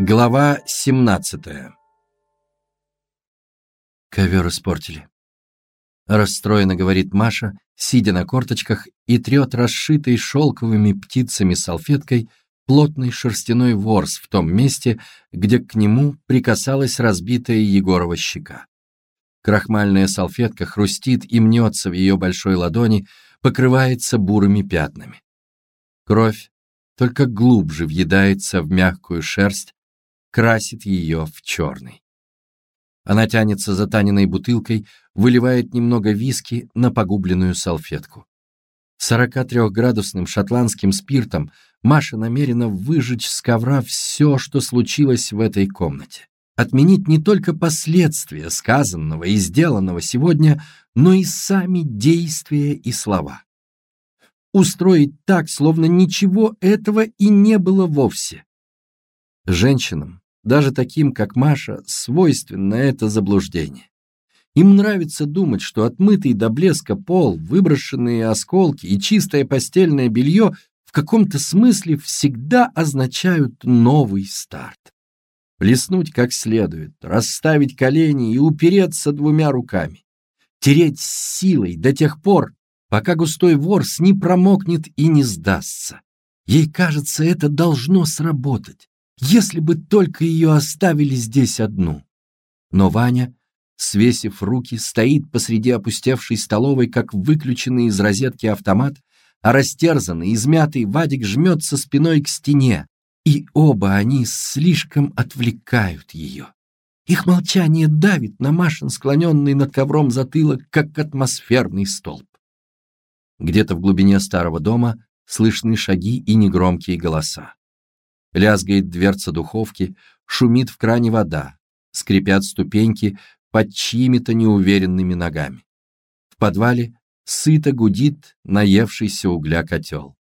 Глава 17 Ковер испортили. Расстроенно говорит Маша, сидя на корточках и трет расшитой шелковыми птицами салфеткой плотный шерстяной ворс в том месте, где к нему прикасалась разбитая Егорова щека. Крахмальная салфетка хрустит и мнется в ее большой ладони, покрывается бурыми пятнами. Кровь только глубже въедается в мягкую шерсть, красит ее в черный. Она тянется за Таниной бутылкой, выливает немного виски на погубленную салфетку. 43-градусным шотландским спиртом Маша намерена выжечь с ковра все, что случилось в этой комнате. Отменить не только последствия сказанного и сделанного сегодня, но и сами действия и слова. Устроить так, словно ничего этого и не было вовсе. Женщинам, даже таким, как Маша, свойственно это заблуждение. Им нравится думать, что отмытый до блеска пол, выброшенные осколки и чистое постельное белье в каком-то смысле всегда означают новый старт. Плеснуть как следует, расставить колени и упереться двумя руками. Тереть силой до тех пор, пока густой ворс не промокнет и не сдастся. Ей кажется, это должно сработать если бы только ее оставили здесь одну. Но Ваня, свесив руки, стоит посреди опустевшей столовой, как выключенный из розетки автомат, а растерзанный, измятый Вадик жмется спиной к стене, и оба они слишком отвлекают ее. Их молчание давит на Машин, склоненный над ковром затылок, как атмосферный столб. Где-то в глубине старого дома слышны шаги и негромкие голоса. Лязгает дверца духовки, шумит в кране вода, скрипят ступеньки под чьими-то неуверенными ногами. В подвале сыто гудит наевшийся угля котел.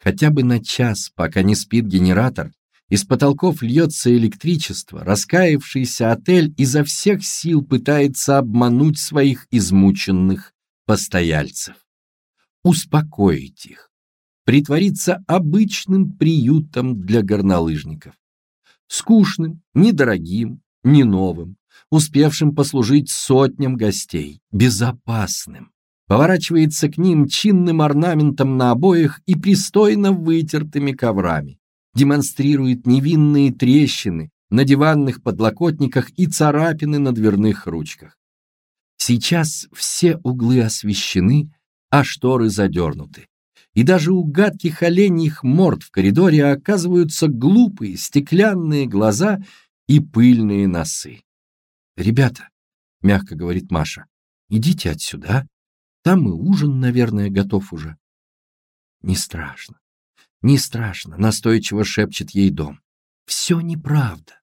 Хотя бы на час, пока не спит генератор, из потолков льется электричество, раскаявшийся отель изо всех сил пытается обмануть своих измученных постояльцев. Успокоить их, притвориться обычным приютом для горнолыжников. Скучным, недорогим, не новым, успевшим послужить сотням гостей, безопасным. Поворачивается к ним чинным орнаментом на обоях и пристойно вытертыми коврами. Демонстрирует невинные трещины на диванных подлокотниках и царапины на дверных ручках. Сейчас все углы освещены, а шторы задернуты и даже у гадких оленьих морд в коридоре оказываются глупые стеклянные глаза и пыльные носы. «Ребята», — мягко говорит Маша, — «идите отсюда, там и ужин, наверное, готов уже». «Не страшно, не страшно», — настойчиво шепчет ей дом. «Все неправда.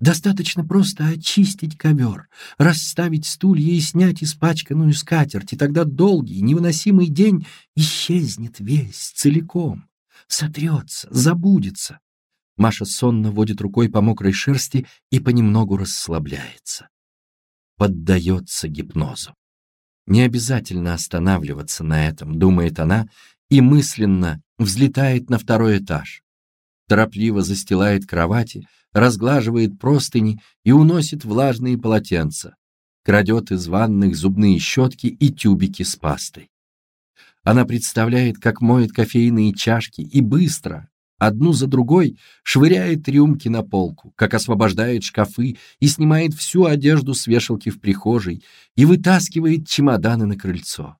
Достаточно просто очистить ковер, расставить стулья и снять испачканную скатерть, и тогда долгий, невыносимый день исчезнет весь, целиком, сотрется, забудется. Маша сонно водит рукой по мокрой шерсти и понемногу расслабляется. Поддается гипнозу. Не обязательно останавливаться на этом, думает она, и мысленно взлетает на второй этаж. Торопливо застилает кровати, разглаживает простыни и уносит влажные полотенца, крадет из ванных зубные щетки и тюбики с пастой. Она представляет, как моет кофейные чашки и быстро, одну за другой, швыряет рюмки на полку, как освобождает шкафы и снимает всю одежду с вешалки в прихожей и вытаскивает чемоданы на крыльцо.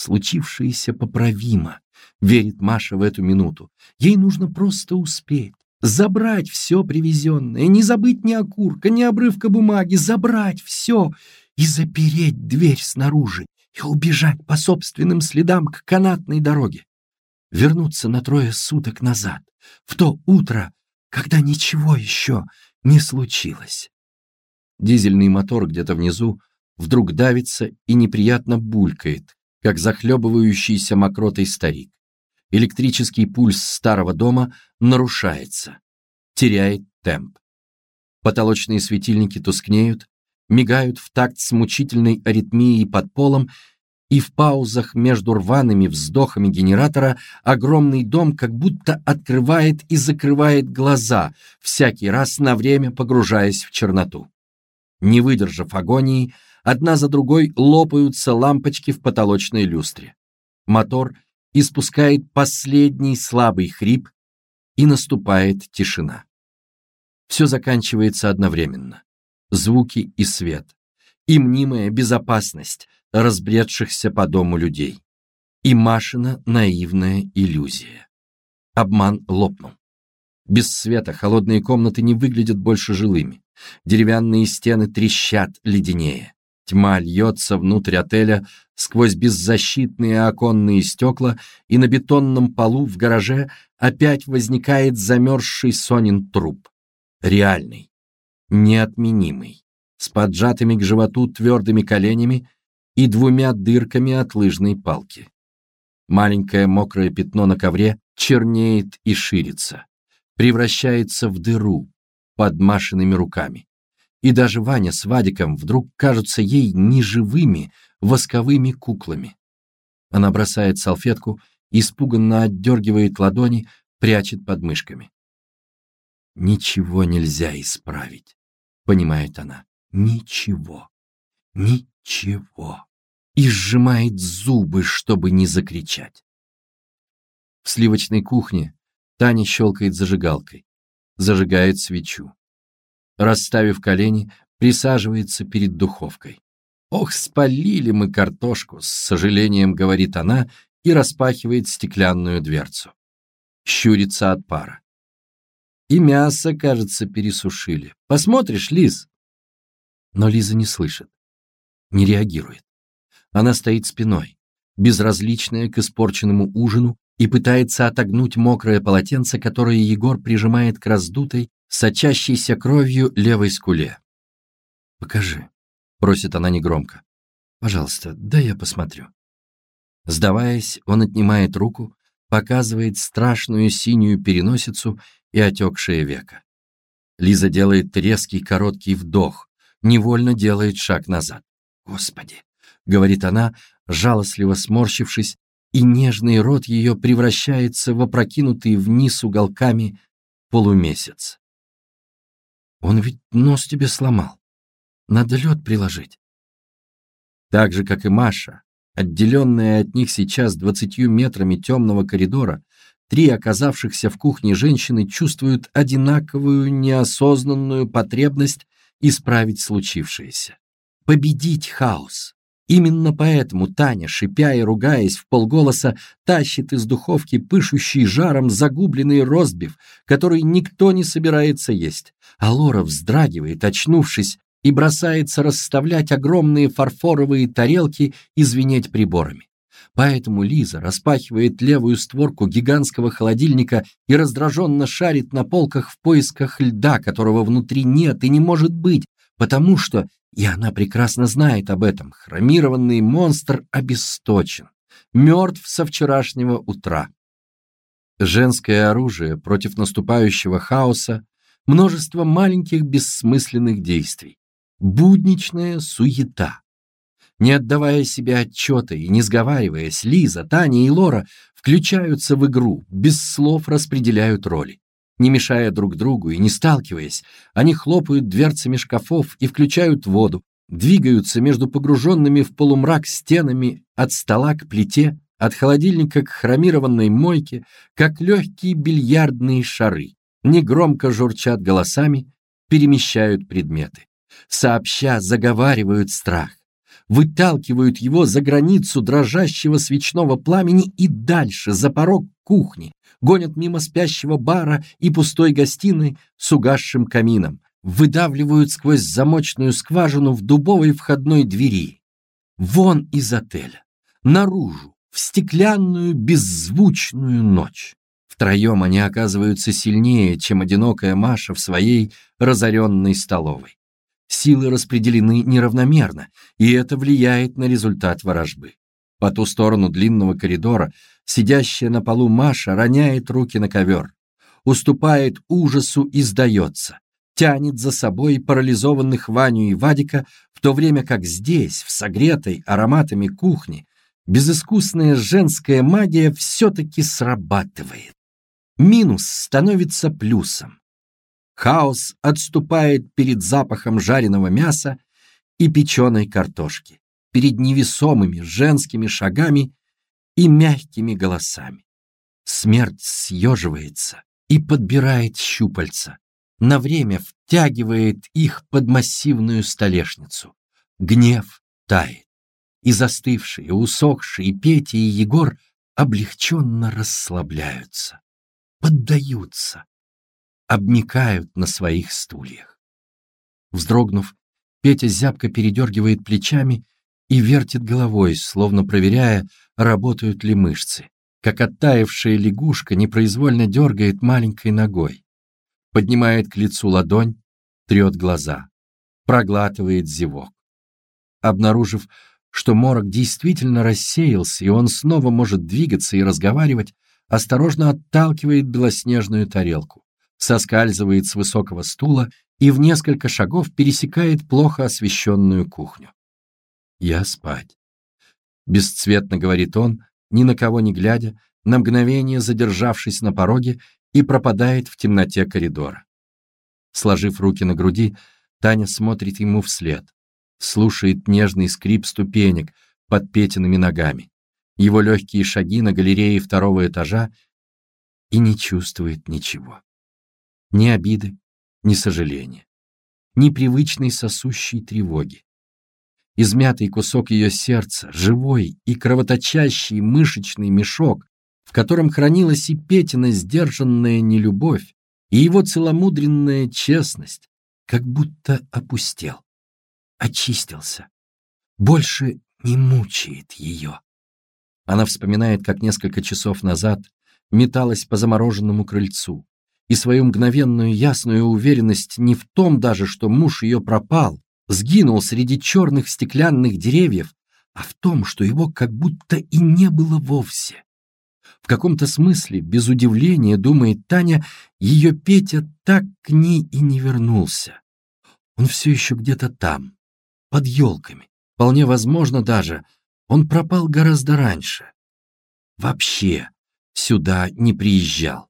Случившееся поправимо, верит Маша в эту минуту. Ей нужно просто успеть. Забрать все привезенное, не забыть ни окурка, ни обрывка бумаги, забрать все и запереть дверь снаружи и убежать по собственным следам к канатной дороге. Вернуться на трое суток назад, в то утро, когда ничего еще не случилось. Дизельный мотор где-то внизу вдруг давится и неприятно булькает, как захлебывающийся мокротой старик. Электрический пульс старого дома нарушается, теряет темп. Потолочные светильники тускнеют, мигают в такт с мучительной аритмией под полом, и в паузах между рваными вздохами генератора огромный дом как будто открывает и закрывает глаза, всякий раз на время погружаясь в черноту. Не выдержав агонии, одна за другой лопаются лампочки в потолочной люстре. Мотор испускает последний слабый хрип, и наступает тишина. Все заканчивается одновременно. Звуки и свет, и мнимая безопасность разбредшихся по дому людей, и Машина наивная иллюзия. Обман лопнул. Без света холодные комнаты не выглядят больше жилыми. Деревянные стены трещат леденее. Тьма льется внутрь отеля сквозь беззащитные оконные стекла, и на бетонном полу в гараже опять возникает замерзший Сонин труп. Реальный, неотменимый, с поджатыми к животу твердыми коленями и двумя дырками от лыжной палки. Маленькое мокрое пятно на ковре чернеет и ширится, превращается в дыру под Машиными руками. И даже Ваня с Вадиком вдруг кажутся ей неживыми, восковыми куклами. Она бросает салфетку, испуганно отдергивает ладони, прячет под мышками. «Ничего нельзя исправить», — понимает она. «Ничего. Ничего». И сжимает зубы, чтобы не закричать. В сливочной кухне Таня щелкает зажигалкой, зажигает свечу расставив колени, присаживается перед духовкой. «Ох, спалили мы картошку!» — с сожалением говорит она и распахивает стеклянную дверцу. Щурится от пара. И мясо, кажется, пересушили. Посмотришь, Лиз? Но Лиза не слышит, не реагирует. Она стоит спиной, безразличная к испорченному ужину, и пытается отогнуть мокрое полотенце, которое Егор прижимает к раздутой, сочащейся кровью левой скуле. «Покажи», — просит она негромко. «Пожалуйста, дай я посмотрю». Сдаваясь, он отнимает руку, показывает страшную синюю переносицу и отекшее веко. Лиза делает резкий короткий вдох, невольно делает шаг назад. «Господи!» — говорит она, жалостливо сморщившись, и нежный рот ее превращается в опрокинутый вниз уголками полумесяц. Он ведь нос тебе сломал. Надо лед приложить. Так же, как и Маша, отделенная от них сейчас двадцатью метрами темного коридора, три оказавшихся в кухне женщины чувствуют одинаковую неосознанную потребность исправить случившееся. Победить хаос, Именно поэтому Таня, шипя и ругаясь в полголоса, тащит из духовки пышущий жаром загубленный ростбиф, который никто не собирается есть. А Лора вздрагивает, очнувшись, и бросается расставлять огромные фарфоровые тарелки и звенеть приборами. Поэтому Лиза распахивает левую створку гигантского холодильника и раздраженно шарит на полках в поисках льда, которого внутри нет и не может быть, потому что и она прекрасно знает об этом. Хромированный монстр обесточен, мертв со вчерашнего утра. Женское оружие против наступающего хаоса, множество маленьких бессмысленных действий, будничная суета. Не отдавая себе отчета и не сговариваясь, Лиза, Таня и Лора включаются в игру, без слов распределяют роли. Не мешая друг другу и не сталкиваясь, они хлопают дверцами шкафов и включают воду, двигаются между погруженными в полумрак стенами от стола к плите, от холодильника к хромированной мойке, как легкие бильярдные шары, негромко журчат голосами, перемещают предметы. Сообща заговаривают страх, выталкивают его за границу дрожащего свечного пламени и дальше, за порог кухни, гонят мимо спящего бара и пустой гостиной с угасшим камином, выдавливают сквозь замочную скважину в дубовой входной двери. Вон из отеля, наружу, в стеклянную беззвучную ночь. Втроем они оказываются сильнее, чем одинокая Маша в своей разоренной столовой. Силы распределены неравномерно, и это влияет на результат ворожбы. По ту сторону длинного коридора сидящая на полу Маша роняет руки на ковер, уступает ужасу и сдается, тянет за собой парализованных Ваню и Вадика, в то время как здесь, в согретой ароматами кухне, безыскусная женская магия все-таки срабатывает. Минус становится плюсом. Хаос отступает перед запахом жареного мяса и печеной картошки, перед невесомыми женскими шагами и мягкими голосами. Смерть съеживается и подбирает щупальца, на время втягивает их под массивную столешницу. Гнев тает, и застывшие, усохшие Петя и Егор облегченно расслабляются, поддаются, обмикают на своих стульях. Вздрогнув, Петя зябко передергивает плечами и вертит головой, словно проверяя, работают ли мышцы, как оттаившая лягушка непроизвольно дергает маленькой ногой. Поднимает к лицу ладонь, трет глаза, проглатывает зевок. Обнаружив, что морок действительно рассеялся, и он снова может двигаться и разговаривать, осторожно отталкивает белоснежную тарелку, соскальзывает с высокого стула и в несколько шагов пересекает плохо освещенную кухню. «Я спать», — бесцветно говорит он, ни на кого не глядя, на мгновение задержавшись на пороге и пропадает в темноте коридора. Сложив руки на груди, Таня смотрит ему вслед, слушает нежный скрип ступенек под Петиными ногами, его легкие шаги на галерее второго этажа и не чувствует ничего. Ни обиды, ни сожаления, ни привычной сосущей тревоги. Измятый кусок ее сердца, живой и кровоточащий мышечный мешок, в котором хранилась и Петина сдержанная нелюбовь, и его целомудренная честность, как будто опустел, очистился, больше не мучает ее. Она вспоминает, как несколько часов назад металась по замороженному крыльцу, и свою мгновенную ясную уверенность не в том даже, что муж ее пропал, сгинул среди черных стеклянных деревьев, а в том, что его как будто и не было вовсе. В каком-то смысле, без удивления, думает Таня, ее Петя так к ней и не вернулся. Он все еще где-то там, под елками. Вполне возможно даже, он пропал гораздо раньше. Вообще сюда не приезжал.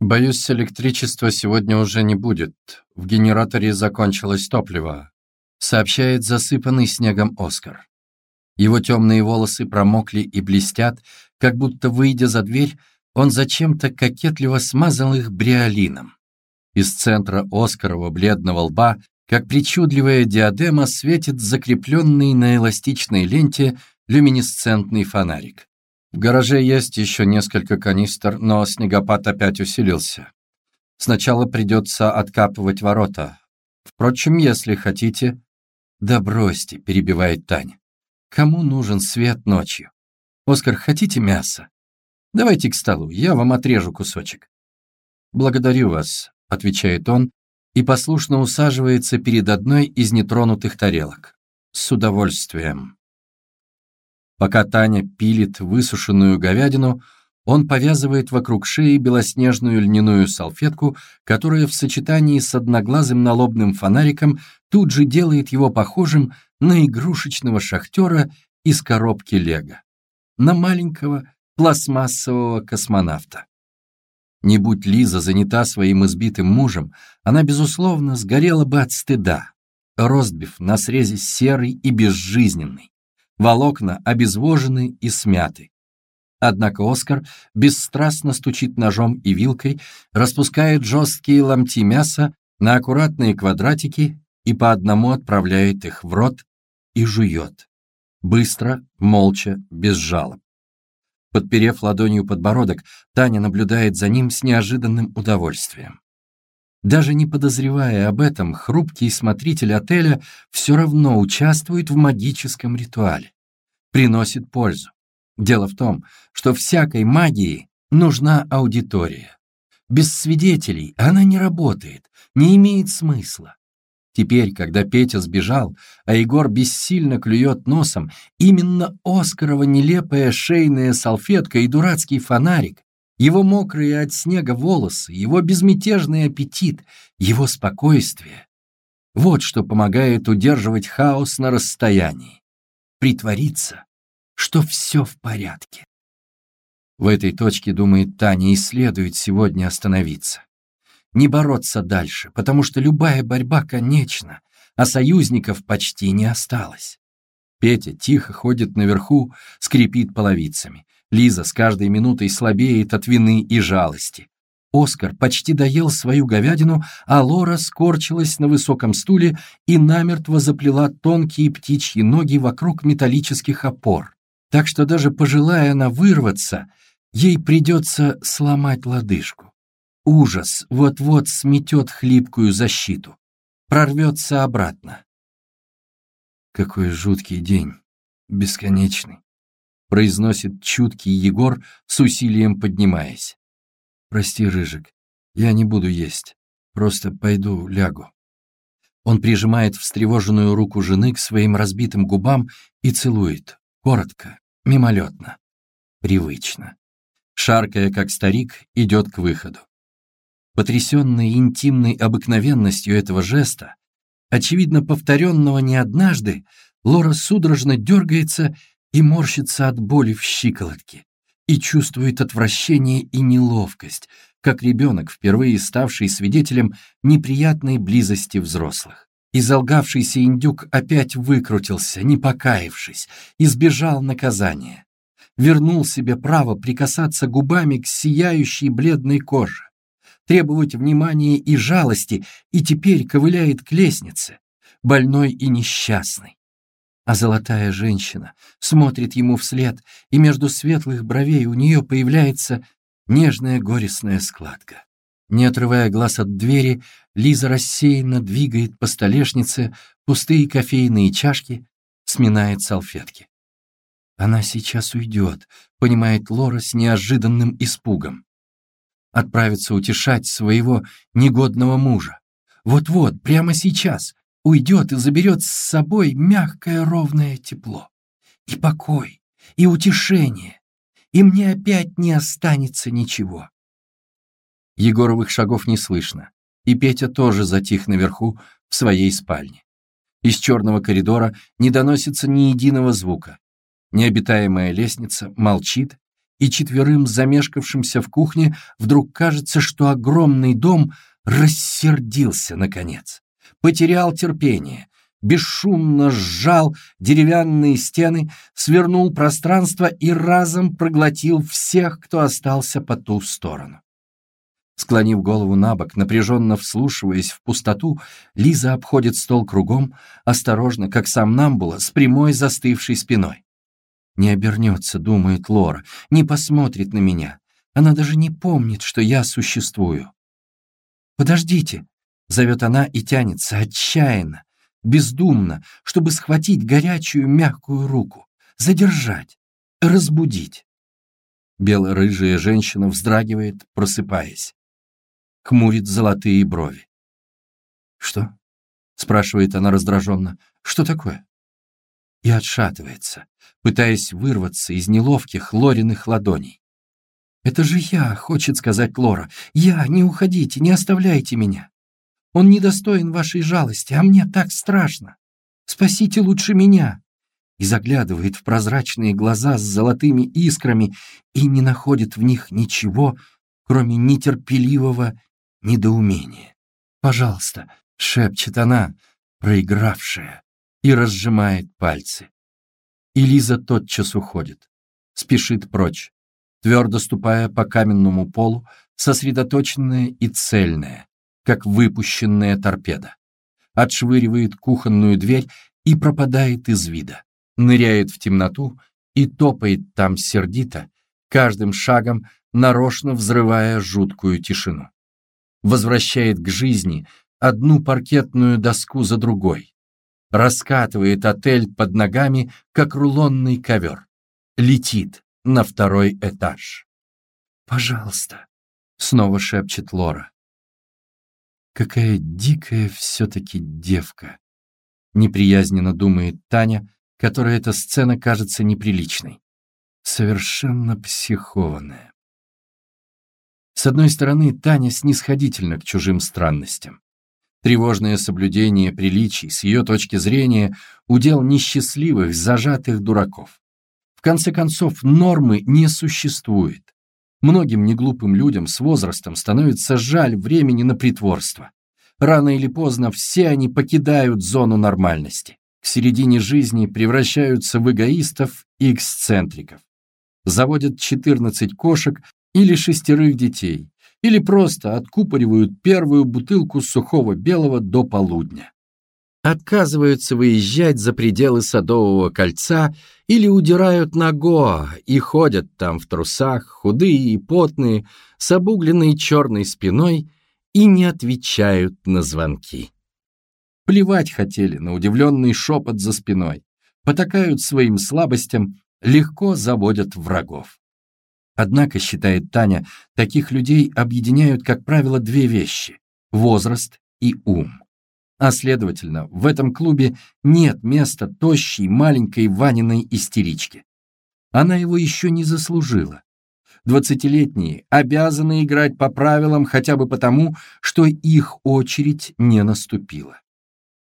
Боюсь, электричества сегодня уже не будет. В генераторе закончилось топливо, сообщает засыпанный снегом Оскар. Его темные волосы промокли и блестят, как будто, выйдя за дверь, он зачем-то кокетливо смазал их бриолином. Из центра Оскарова бледного лба, как причудливая диадема, светит закрепленный на эластичной ленте люминесцентный фонарик. В гараже есть еще несколько канистр, но снегопад опять усилился. Сначала придется откапывать ворота. Впрочем, если хотите... Да бросьте, перебивает Таня. Кому нужен свет ночью? Оскар, хотите мясо? Давайте к столу, я вам отрежу кусочек. Благодарю вас, отвечает он и послушно усаживается перед одной из нетронутых тарелок. С удовольствием. Пока Таня пилит высушенную говядину, он повязывает вокруг шеи белоснежную льняную салфетку, которая в сочетании с одноглазым налобным фонариком тут же делает его похожим на игрушечного шахтера из коробки Лего, на маленького пластмассового космонавта. Не будь Лиза занята своим избитым мужем, она, безусловно, сгорела бы от стыда. Ростбиф на срезе серый и безжизненный волокна обезвожены и смяты. Однако Оскар бесстрастно стучит ножом и вилкой, распускает жесткие ломти мяса на аккуратные квадратики и по одному отправляет их в рот и жует. Быстро, молча, без жалоб. Подперев ладонью подбородок, Таня наблюдает за ним с неожиданным удовольствием. Даже не подозревая об этом, хрупкий смотритель отеля все равно участвует в магическом ритуале. Приносит пользу. Дело в том, что всякой магии нужна аудитория. Без свидетелей она не работает, не имеет смысла. Теперь, когда Петя сбежал, а Егор бессильно клюет носом, именно Оскарова нелепая шейная салфетка и дурацкий фонарик его мокрые от снега волосы, его безмятежный аппетит, его спокойствие. Вот что помогает удерживать хаос на расстоянии. притвориться, что все в порядке. В этой точке, думает Таня, и следует сегодня остановиться. Не бороться дальше, потому что любая борьба конечна, а союзников почти не осталось. Петя тихо ходит наверху, скрипит половицами. Лиза с каждой минутой слабеет от вины и жалости. Оскар почти доел свою говядину, а Лора скорчилась на высоком стуле и намертво заплела тонкие птичьи ноги вокруг металлических опор. Так что даже пожелая она вырваться, ей придется сломать лодыжку. Ужас вот-вот сметет хлипкую защиту, прорвется обратно. Какой жуткий день, бесконечный, произносит чуткий Егор с усилием поднимаясь. Прости, Рыжик, я не буду есть, просто пойду лягу. Он прижимает встревоженную руку жены к своим разбитым губам и целует, коротко, мимолетно, привычно. Шаркая, как старик, идет к выходу. Потрясенный интимной обыкновенностью этого жеста, очевидно повторенного не однажды, Лора судорожно дергается и морщится от боли в щиколотке и чувствует отвращение и неловкость, как ребенок, впервые ставший свидетелем неприятной близости взрослых. Изолгавшийся индюк опять выкрутился, не покаявшись, избежал наказания. Вернул себе право прикасаться губами к сияющей бледной коже, требовать внимания и жалости, и теперь ковыляет к лестнице, больной и несчастный а золотая женщина смотрит ему вслед, и между светлых бровей у нее появляется нежная горестная складка. Не отрывая глаз от двери, Лиза рассеянно двигает по столешнице пустые кофейные чашки, сминает салфетки. Она сейчас уйдет, понимает Лора с неожиданным испугом. Отправится утешать своего негодного мужа. Вот-вот, прямо сейчас, уйдет и заберет с собой мягкое ровное тепло. И покой, и утешение, и мне опять не останется ничего. Егоровых шагов не слышно, и Петя тоже затих наверху в своей спальне. Из черного коридора не доносится ни единого звука. Необитаемая лестница молчит, и четверым замешкавшимся в кухне вдруг кажется, что огромный дом рассердился наконец потерял терпение, бесшумно сжал деревянные стены, свернул пространство и разом проглотил всех, кто остался по ту сторону. Склонив голову на бок, напряженно вслушиваясь в пустоту, Лиза обходит стол кругом, осторожно, как сам Намбула, с прямой застывшей спиной. Не обернется, думает Лора, не посмотрит на меня. Она даже не помнит, что я существую. «Подождите», Зовет она и тянется отчаянно, бездумно, чтобы схватить горячую мягкую руку, задержать, разбудить. Бело-рыжая женщина вздрагивает, просыпаясь. Хмурит золотые брови. «Что?» — спрашивает она раздраженно. «Что такое?» И отшатывается, пытаясь вырваться из неловких Лориных ладоней. «Это же я», — хочет сказать Лора. «Я, не уходите, не оставляйте меня». Он недостоин вашей жалости, а мне так страшно. Спасите лучше меня!» И заглядывает в прозрачные глаза с золотыми искрами и не находит в них ничего, кроме нетерпеливого недоумения. «Пожалуйста», — шепчет она, проигравшая, и разжимает пальцы. И Лиза тотчас уходит, спешит прочь, твердо ступая по каменному полу, сосредоточенная и цельная, как выпущенная торпеда. Отшвыривает кухонную дверь и пропадает из вида. Ныряет в темноту и топает там сердито, каждым шагом нарочно взрывая жуткую тишину. Возвращает к жизни одну паркетную доску за другой. Раскатывает отель под ногами, как рулонный ковер. Летит на второй этаж. «Пожалуйста», — снова шепчет Лора. Какая дикая все-таки девка. Неприязненно думает Таня, которой эта сцена кажется неприличной. Совершенно психованная. С одной стороны, Таня снисходительна к чужим странностям. Тревожное соблюдение приличий, с ее точки зрения, удел несчастливых, зажатых дураков. В конце концов, нормы не существует. Многим неглупым людям с возрастом становится жаль времени на притворство. Рано или поздно все они покидают зону нормальности. К середине жизни превращаются в эгоистов и эксцентриков. Заводят 14 кошек или шестерых детей, или просто откупоривают первую бутылку сухого белого до полудня. Отказываются выезжать за пределы Садового кольца или удирают на Гоа и ходят там в трусах, худые и потные, с обугленной черной спиной и не отвечают на звонки. Плевать хотели на удивленный шепот за спиной, потакают своим слабостям, легко заводят врагов. Однако, считает Таня, таких людей объединяют, как правило, две вещи – возраст и ум. А следовательно, в этом клубе нет места тощей маленькой Ваниной истеричке. Она его еще не заслужила. Двадцатилетние обязаны играть по правилам хотя бы потому, что их очередь не наступила.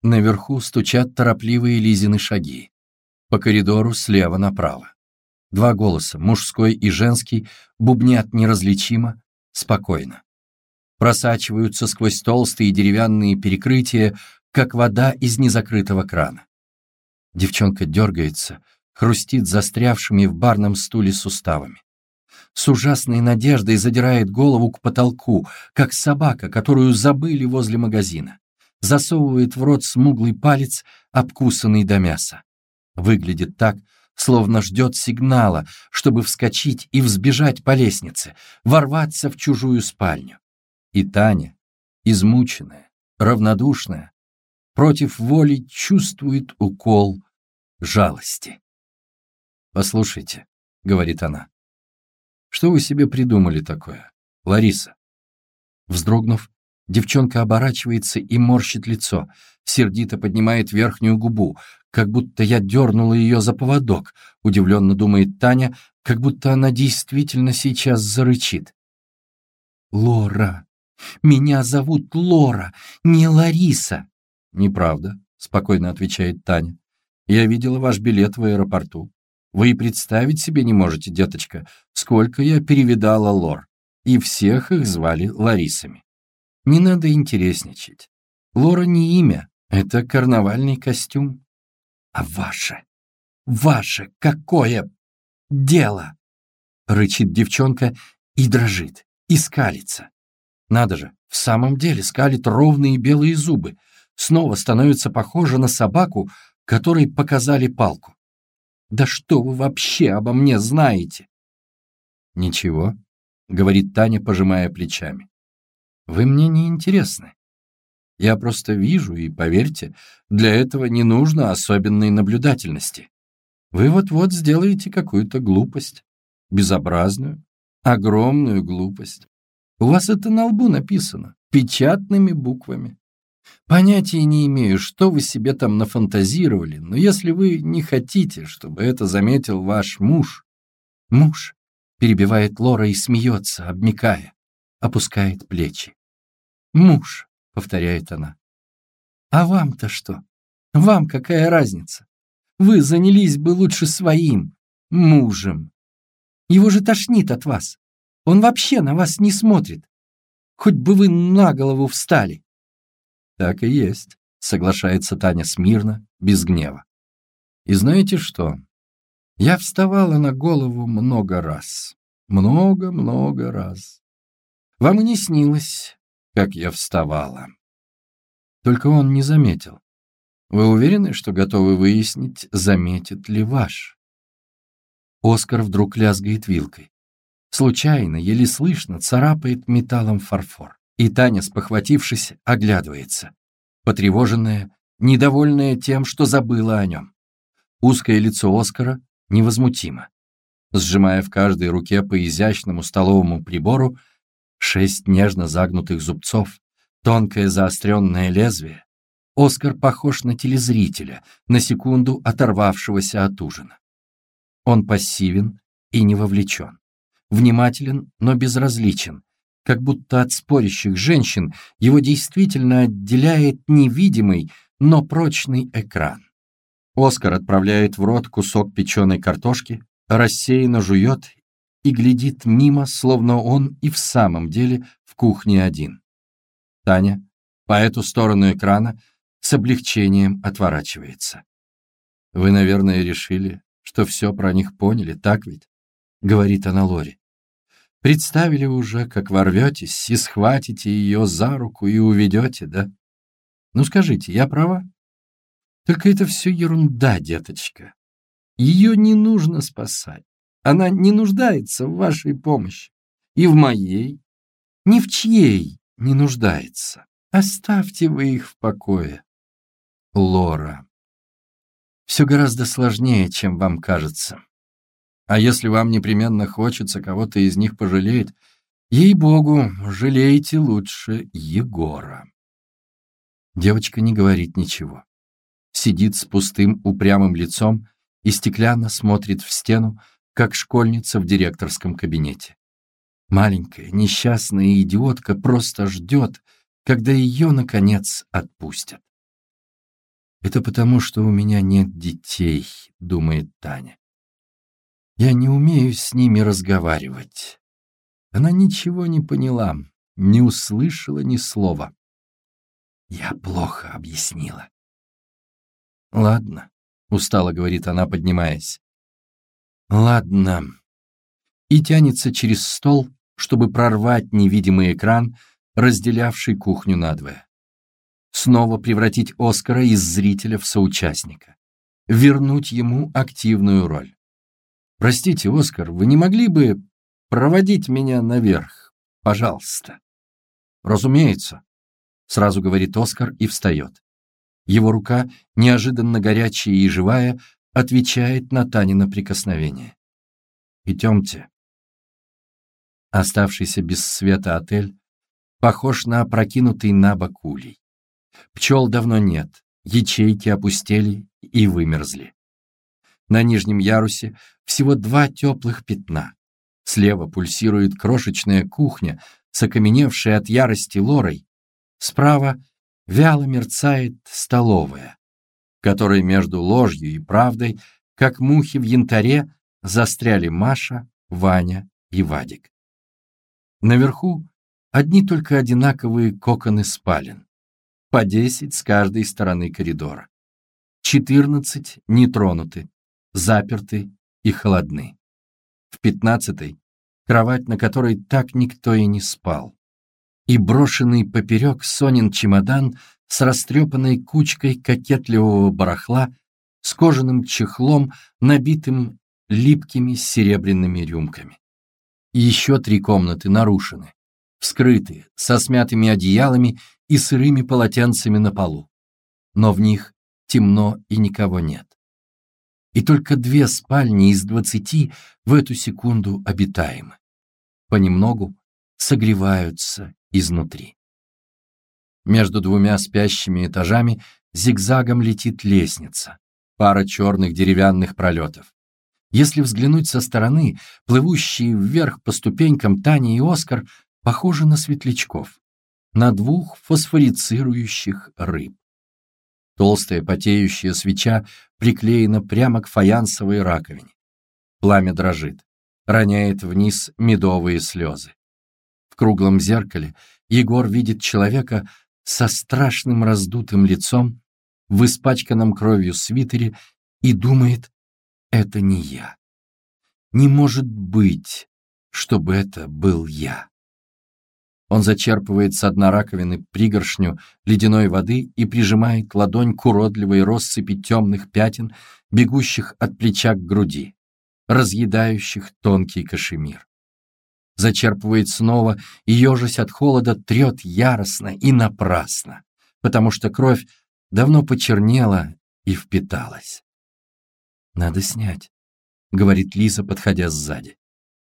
Наверху стучат торопливые Лизины шаги. По коридору слева направо. Два голоса, мужской и женский, бубнят неразличимо, спокойно. Просачиваются сквозь толстые деревянные перекрытия, как вода из незакрытого крана. Девчонка дергается, хрустит застрявшими в барном стуле суставами. С ужасной надеждой задирает голову к потолку, как собака, которую забыли возле магазина. Засовывает в рот смуглый палец, обкусанный до мяса. Выглядит так, словно ждет сигнала, чтобы вскочить и взбежать по лестнице, ворваться в чужую спальню. И Таня, измученная, равнодушная, против воли чувствует укол жалости. «Послушайте», — говорит она, — «что вы себе придумали такое, Лариса?» Вздрогнув, девчонка оборачивается и морщит лицо, сердито поднимает верхнюю губу, как будто я дернула ее за поводок, удивленно думает Таня, как будто она действительно сейчас зарычит. «Лора! Меня зовут Лора, не Лариса!» «Неправда», — спокойно отвечает Таня. «Я видела ваш билет в аэропорту. Вы и представить себе не можете, деточка, сколько я перевидала Лор, и всех их звали Ларисами. Не надо интересничать. Лора не имя, это карнавальный костюм. А ваше, ваше какое дело? Рычит девчонка и дрожит, и скалится. Надо же, в самом деле скалит ровные белые зубы. Снова становится похожа на собаку, которой показали палку. Да что вы вообще обо мне знаете? Ничего, говорит Таня, пожимая плечами. Вы мне не интересны. Я просто вижу, и, поверьте, для этого не нужно особенной наблюдательности. Вы вот-вот сделаете какую-то глупость. Безобразную, огромную глупость. У вас это на лбу написано, печатными буквами. Понятия не имею, что вы себе там нафантазировали, но если вы не хотите, чтобы это заметил ваш муж... Муж, перебивает Лора и смеется, обмикая, опускает плечи. Муж, повторяет она. А вам-то что? Вам какая разница? Вы занялись бы лучше своим мужем. Его же тошнит от вас. Он вообще на вас не смотрит. Хоть бы вы на голову встали. Так и есть, соглашается Таня смирно, без гнева. И знаете что? Я вставала на голову много раз. Много-много раз. Вам и не снилось, как я вставала. Только он не заметил. Вы уверены, что готовы выяснить, заметит ли ваш? Оскар вдруг лязгает вилкой. Случайно, еле слышно, царапает металлом фарфор. И Таня, спохватившись, оглядывается. Потревоженная, недовольная тем, что забыла о нем. Узкое лицо Оскара невозмутимо. Сжимая в каждой руке по изящному столовому прибору, шесть нежно загнутых зубцов, тонкое заостренное лезвие. Оскар похож на телезрителя, на секунду оторвавшегося от ужина. Он пассивен и не вовлечен. Внимателен, но безразличен, как будто от спорящих женщин его действительно отделяет невидимый, но прочный экран. Оскар отправляет в рот кусок печеной картошки, рассеянно жует и глядит мимо, словно он и в самом деле в кухне один. Таня по эту сторону экрана с облегчением отворачивается. «Вы, наверное, решили, что все про них поняли, так ведь?» — говорит она Лори. «Представили уже, как ворветесь и схватите ее за руку и уведете, да? Ну скажите, я права?» Только это все ерунда, деточка. Ее не нужно спасать. Она не нуждается в вашей помощи. И в моей. Ни в чьей не нуждается. Оставьте вы их в покое. Лора. Все гораздо сложнее, чем вам кажется. А если вам непременно хочется кого-то из них пожалеть, ей-богу, жалейте лучше Егора. Девочка не говорит ничего сидит с пустым упрямым лицом и стеклянно смотрит в стену, как школьница в директорском кабинете. Маленькая, несчастная идиотка просто ждет, когда ее, наконец, отпустят. «Это потому, что у меня нет детей», — думает Таня. «Я не умею с ними разговаривать». Она ничего не поняла, не услышала ни слова. Я плохо объяснила. «Ладно», — устало говорит она, поднимаясь. «Ладно». И тянется через стол, чтобы прорвать невидимый экран, разделявший кухню надвое. Снова превратить Оскара из зрителя в соучастника. Вернуть ему активную роль. «Простите, Оскар, вы не могли бы проводить меня наверх, пожалуйста?» «Разумеется», — сразу говорит Оскар и встает. Его рука, неожиданно горячая и живая, отвечает на Танина прикосновение. «Идемте». Оставшийся без света отель похож на опрокинутый на бок улей. Пчел давно нет, ячейки опустели и вымерзли. На нижнем ярусе всего два теплых пятна. Слева пульсирует крошечная кухня с окаменевшей от ярости лорой. Справа вяло мерцает столовая, в которой между ложью и правдой, как мухи в янтаре, застряли Маша, Ваня и Вадик. Наверху одни только одинаковые коконы спален, по десять с каждой стороны коридора. Четырнадцать нетронуты, заперты и холодны. В пятнадцатой — кровать, на которой так никто и не спал и брошенный поперек Сонин чемодан с растрепанной кучкой кокетливого барахла, с кожаным чехлом, набитым липкими серебряными рюмками. Еще три комнаты нарушены, вскрыты, со смятыми одеялами и сырыми полотенцами на полу. Но в них темно и никого нет. И только две спальни из двадцати в эту секунду обитаемы. Понемногу согреваются изнутри. Между двумя спящими этажами зигзагом летит лестница, пара черных деревянных пролетов. Если взглянуть со стороны, плывущие вверх по ступенькам Таня и Оскар похожи на светлячков, на двух фосфорицирующих рыб. Толстая потеющая свеча приклеена прямо к фаянсовой раковине. Пламя дрожит, роняет вниз медовые слезы круглом зеркале Егор видит человека со страшным раздутым лицом, в испачканном кровью свитере и думает, это не я. Не может быть, чтобы это был я. Он зачерпывает с дна раковины пригоршню ледяной воды и прижимает ладонь к уродливой россыпи темных пятен, бегущих от плеча к груди, разъедающих тонкий кашемир зачерпывает снова и, ежась от холода, трет яростно и напрасно, потому что кровь давно почернела и впиталась. «Надо снять», — говорит Лиза, подходя сзади.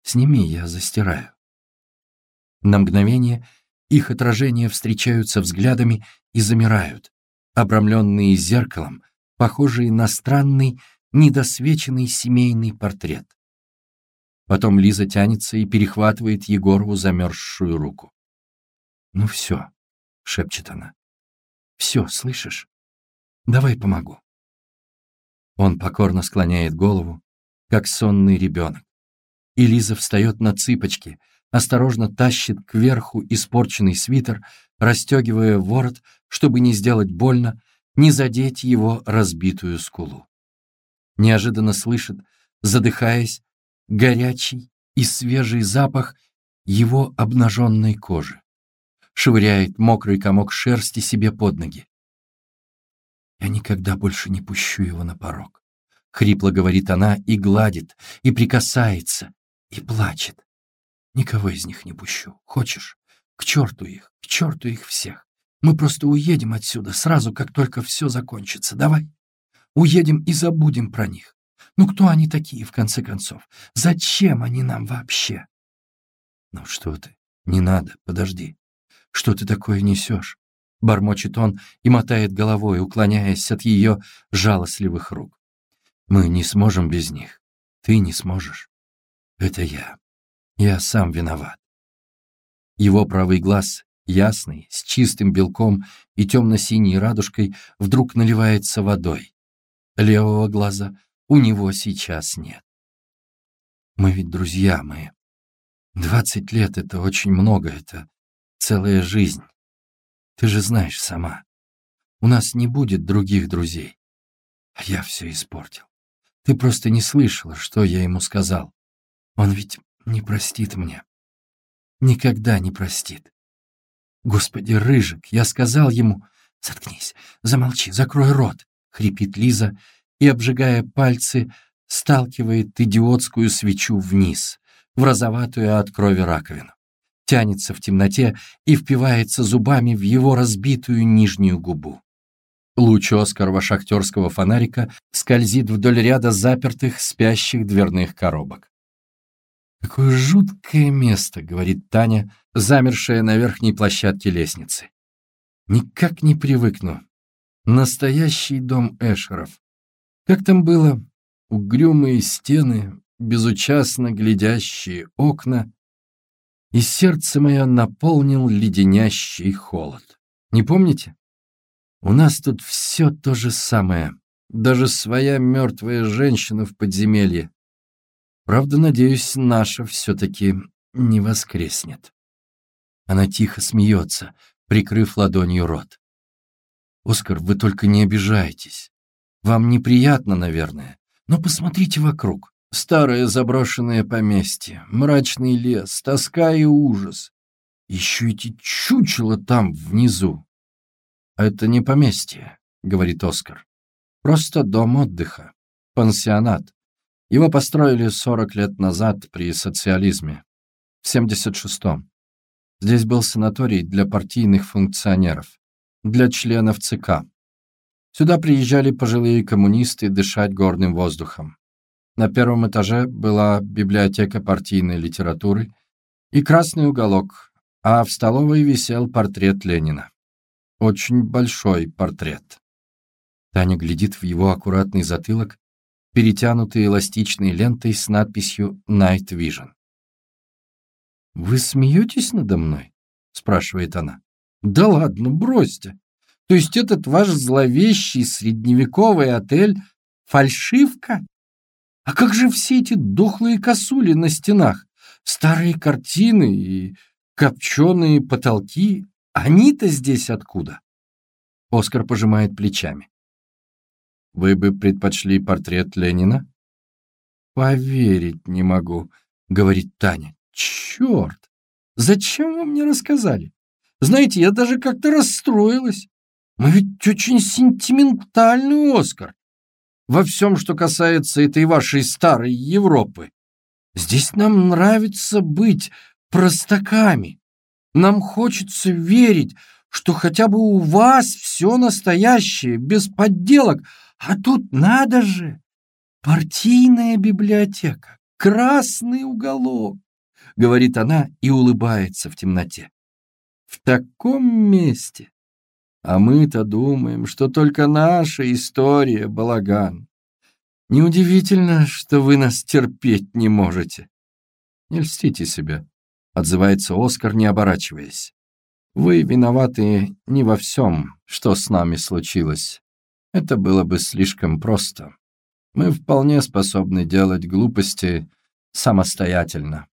«Сними, я застираю». На мгновение их отражения встречаются взглядами и замирают, обрамленные зеркалом, похожие на странный, недосвеченный семейный портрет. Потом Лиза тянется и перехватывает Егорову замерзшую руку. «Ну все», — шепчет она. «Все, слышишь? Давай помогу». Он покорно склоняет голову, как сонный ребенок. И Лиза встает на цыпочки, осторожно тащит кверху испорченный свитер, расстегивая ворот, чтобы не сделать больно, не задеть его разбитую скулу. Неожиданно слышит, задыхаясь, горячий и свежий запах его обнаженной кожи. Швыряет мокрый комок шерсти себе под ноги. «Я никогда больше не пущу его на порог», — хрипло говорит она и гладит, и прикасается, и плачет. «Никого из них не пущу. Хочешь? К черту их, к черту их всех. Мы просто уедем отсюда сразу, как только все закончится. Давай. Уедем и забудем про них. Ну кто они такие, в конце концов? Зачем они нам вообще? Ну что ты? Не надо, подожди. Что ты такое несешь? Бормочет он и мотает головой, уклоняясь от ее жалостливых рук. Мы не сможем без них. Ты не сможешь. Это я. Я сам виноват. Его правый глаз, ясный, с чистым белком и темно-синей радужкой, вдруг наливается водой. Левого глаза у него сейчас нет. Мы ведь друзья, мы. Двадцать лет — это очень много, это целая жизнь. Ты же знаешь сама. У нас не будет других друзей. А я все испортил. Ты просто не слышала, что я ему сказал. Он ведь не простит мне. Никогда не простит. Господи, Рыжик, я сказал ему... Заткнись, замолчи, закрой рот, — хрипит Лиза и, обжигая пальцы, сталкивает идиотскую свечу вниз, в розоватую от крови раковину. Тянется в темноте и впивается зубами в его разбитую нижнюю губу. Луч Оскарова шахтерского фонарика скользит вдоль ряда запертых спящих дверных коробок. «Какое жуткое место», — говорит Таня, замершая на верхней площадке лестницы. «Никак не привыкну. Настоящий дом Эшеров. Как там было? Угрюмые стены, безучастно глядящие окна, и сердце мое наполнил леденящий холод. Не помните? У нас тут все то же самое, даже своя мертвая женщина в подземелье. Правда, надеюсь, наша все-таки не воскреснет. Она тихо смеется, прикрыв ладонью рот. «Оскар, вы только не обижайтесь. Вам неприятно, наверное, но посмотрите вокруг. Старое заброшенное поместье, мрачный лес, тоска и ужас. Еще эти чучела там внизу. Это не поместье, говорит Оскар. Просто дом отдыха, пансионат. Его построили 40 лет назад при социализме, в 76-м. Здесь был санаторий для партийных функционеров, для членов ЦК. Сюда приезжали пожилые коммунисты дышать горным воздухом. На первом этаже была библиотека партийной литературы и красный уголок, а в столовой висел портрет Ленина. Очень большой портрет. Таня глядит в его аккуратный затылок, перетянутый эластичной лентой с надписью «Night Vision». «Вы смеетесь надо мной?» — спрашивает она. «Да ладно, бросьте. То есть этот ваш зловещий средневековый отель — фальшивка? А как же все эти дохлые косули на стенах, старые картины и копченые потолки? Они-то здесь откуда? Оскар пожимает плечами. Вы бы предпочли портрет Ленина? Поверить не могу, говорит Таня. Черт! Зачем вы мне рассказали? Знаете, я даже как-то расстроилась. Мы ведь очень сентиментальный Оскар. Во всем, что касается этой вашей старой Европы. Здесь нам нравится быть простаками. Нам хочется верить, что хотя бы у вас все настоящее, без подделок. А тут надо же! Партийная библиотека, красный уголок, говорит она и улыбается в темноте. В таком месте а мы-то думаем, что только наша история — балаган. Неудивительно, что вы нас терпеть не можете. «Не льстите себе», — отзывается Оскар, не оборачиваясь. «Вы виноваты не во всем, что с нами случилось. Это было бы слишком просто. Мы вполне способны делать глупости самостоятельно».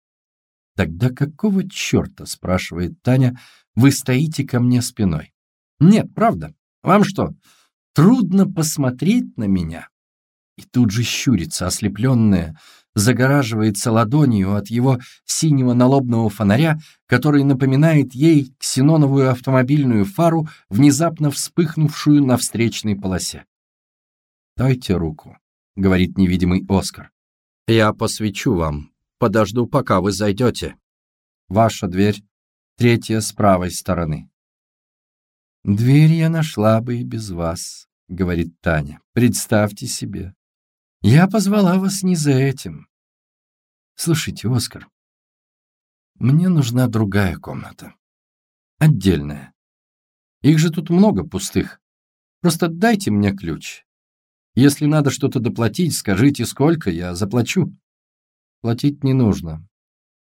«Тогда какого черта?» — спрашивает Таня. «Вы стоите ко мне спиной». «Нет, правда. Вам что, трудно посмотреть на меня?» И тут же щурится, ослепленная, загораживается ладонью от его синего налобного фонаря, который напоминает ей ксеноновую автомобильную фару, внезапно вспыхнувшую на встречной полосе. «Дайте руку», — говорит невидимый Оскар. «Я посвечу вам. Подожду, пока вы зайдете. Ваша дверь, третья с правой стороны». «Дверь я нашла бы и без вас», — говорит Таня. «Представьте себе, я позвала вас не за этим. Слушайте, Оскар, мне нужна другая комната. Отдельная. Их же тут много пустых. Просто дайте мне ключ. Если надо что-то доплатить, скажите, сколько, я заплачу. Платить не нужно.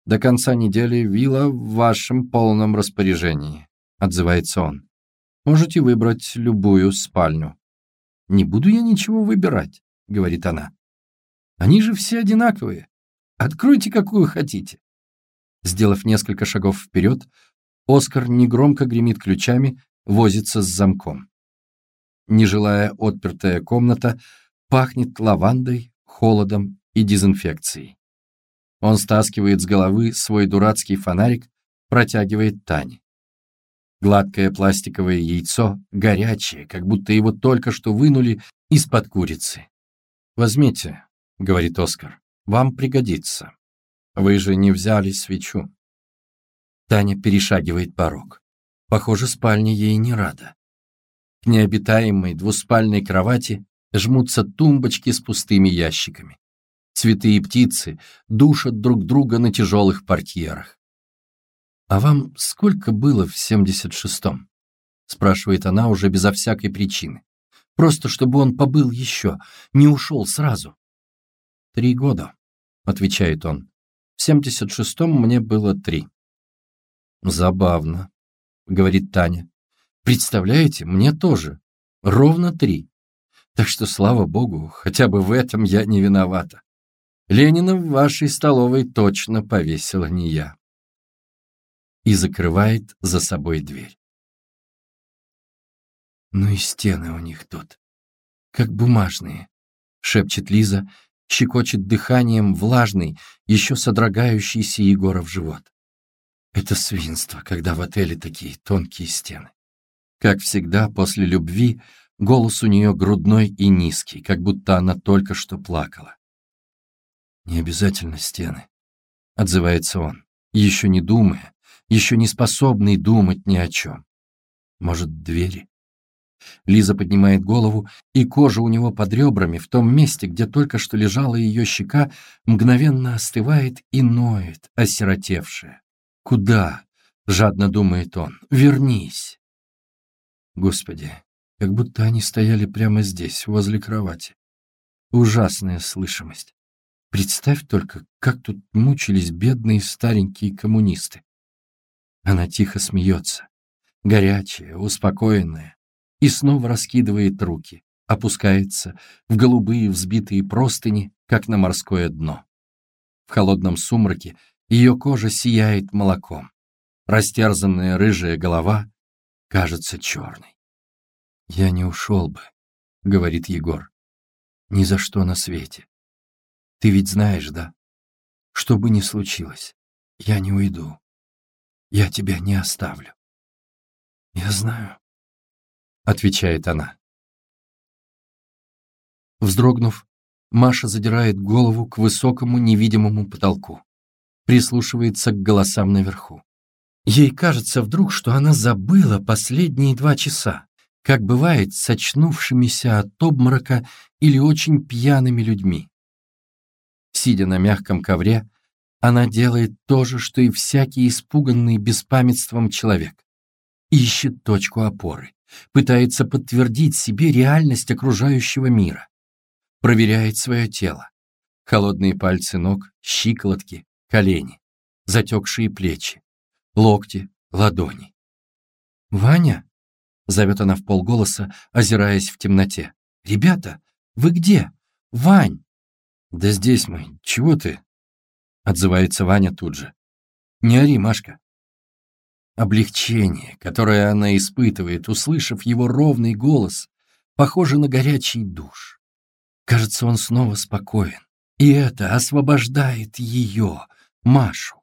До конца недели вилла в вашем полном распоряжении, отзывается он. Можете выбрать любую спальню. Не буду я ничего выбирать. — говорит она. «Они же все одинаковые. Откройте, какую хотите». Сделав несколько шагов вперед, Оскар негромко гремит ключами, возится с замком. Нежилая отпертая комната пахнет лавандой, холодом и дезинфекцией. Он стаскивает с головы свой дурацкий фонарик, протягивает Тане. Гладкое пластиковое яйцо, горячее, как будто его только что вынули из-под курицы. «Возьмите», — говорит Оскар, — «вам пригодится. Вы же не взяли свечу». Таня перешагивает порог. Похоже, спальня ей не рада. К необитаемой двуспальной кровати жмутся тумбочки с пустыми ящиками. Цветы и птицы душат друг друга на тяжелых портьерах. «А вам сколько было в семьдесят шестом?» — спрашивает она уже безо всякой причины. Просто чтобы он побыл еще, не ушел сразу. «Три года», — отвечает он. «В семьдесят шестом мне было три». «Забавно», — говорит Таня. «Представляете, мне тоже. Ровно три. Так что, слава богу, хотя бы в этом я не виновата. Ленина в вашей столовой точно повесила не я». И закрывает за собой дверь. Ну и стены у них тут, как бумажные, шепчет Лиза, щекочет дыханием влажный, еще содрогающийся Егоров живот. Это свинство, когда в отеле такие тонкие стены. Как всегда, после любви голос у нее грудной и низкий, как будто она только что плакала. «Не обязательно стены», — отзывается он, еще не думая, еще не способный думать ни о чем. Может, двери? Лиза поднимает голову, и кожа у него под ребрами, в том месте, где только что лежала ее щека, мгновенно остывает и ноет, осиротевшая. «Куда?» — жадно думает он. «Вернись!» Господи, как будто они стояли прямо здесь, возле кровати. Ужасная слышимость. Представь только, как тут мучились бедные старенькие коммунисты. Она тихо смеется, горячая, успокоенная, и снова раскидывает руки, опускается в голубые взбитые простыни, как на морское дно. В холодном сумраке ее кожа сияет молоком. Растерзанная рыжая голова кажется черной. «Я не ушел бы», — говорит Егор. «Ни за что на свете. Ты ведь знаешь, да? Что бы ни случилось, я не уйду. Я тебя не оставлю». «Я знаю», отвечает она. Вздрогнув, Маша задирает голову к высокому невидимому потолку, прислушивается к голосам наверху. Ей кажется вдруг, что она забыла последние два часа, как бывает с очнувшимися от обморока или очень пьяными людьми. Сидя на мягком ковре, она делает то же, что и всякий испуганный беспамятством человек. Ищет точку опоры пытается подтвердить себе реальность окружающего мира, проверяет свое тело. Холодные пальцы ног, щиколотки, колени. затекшие плечи, локти, ладони. «Ваня?» — зовет она в полголоса, озираясь в темноте. «Ребята, вы где? Вань!» «Да здесь мы. Чего ты?» — отзывается Ваня тут же. «Не ори, Машка». Облегчение, которое она испытывает, услышав его ровный голос, похоже на горячий душ. Кажется, он снова спокоен. И это освобождает ее, Машу.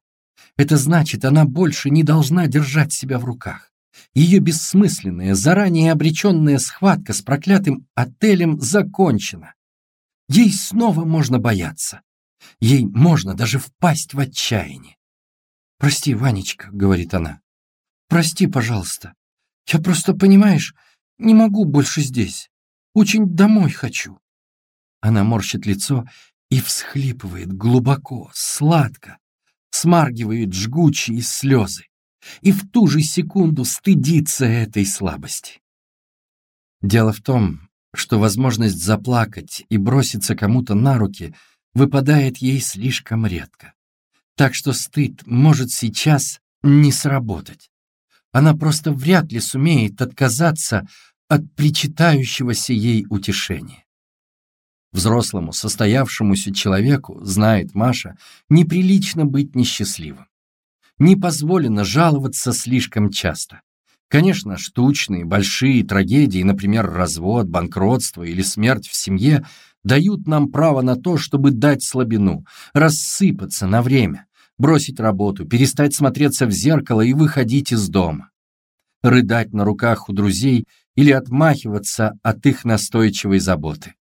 Это значит, она больше не должна держать себя в руках. Ее бессмысленная, заранее обреченная схватка с проклятым отелем закончена. Ей снова можно бояться. Ей можно даже впасть в отчаяние. «Прости, Ванечка», — говорит она. «Прости, пожалуйста. Я просто, понимаешь, не могу больше здесь. Очень домой хочу». Она морщит лицо и всхлипывает глубоко, сладко, смаргивает жгучие слезы и в ту же секунду стыдится этой слабости. Дело в том, что возможность заплакать и броситься кому-то на руки выпадает ей слишком редко. Так что стыд может сейчас не сработать. Она просто вряд ли сумеет отказаться от причитающегося ей утешения. Взрослому, состоявшемуся человеку, знает Маша, неприлично быть несчастливым. Не позволено жаловаться слишком часто. Конечно, штучные, большие трагедии, например, развод, банкротство или смерть в семье, дают нам право на то, чтобы дать слабину, рассыпаться на время, бросить работу, перестать смотреться в зеркало и выходить из дома. Рыдать на руках у друзей или отмахиваться от их настойчивой заботы.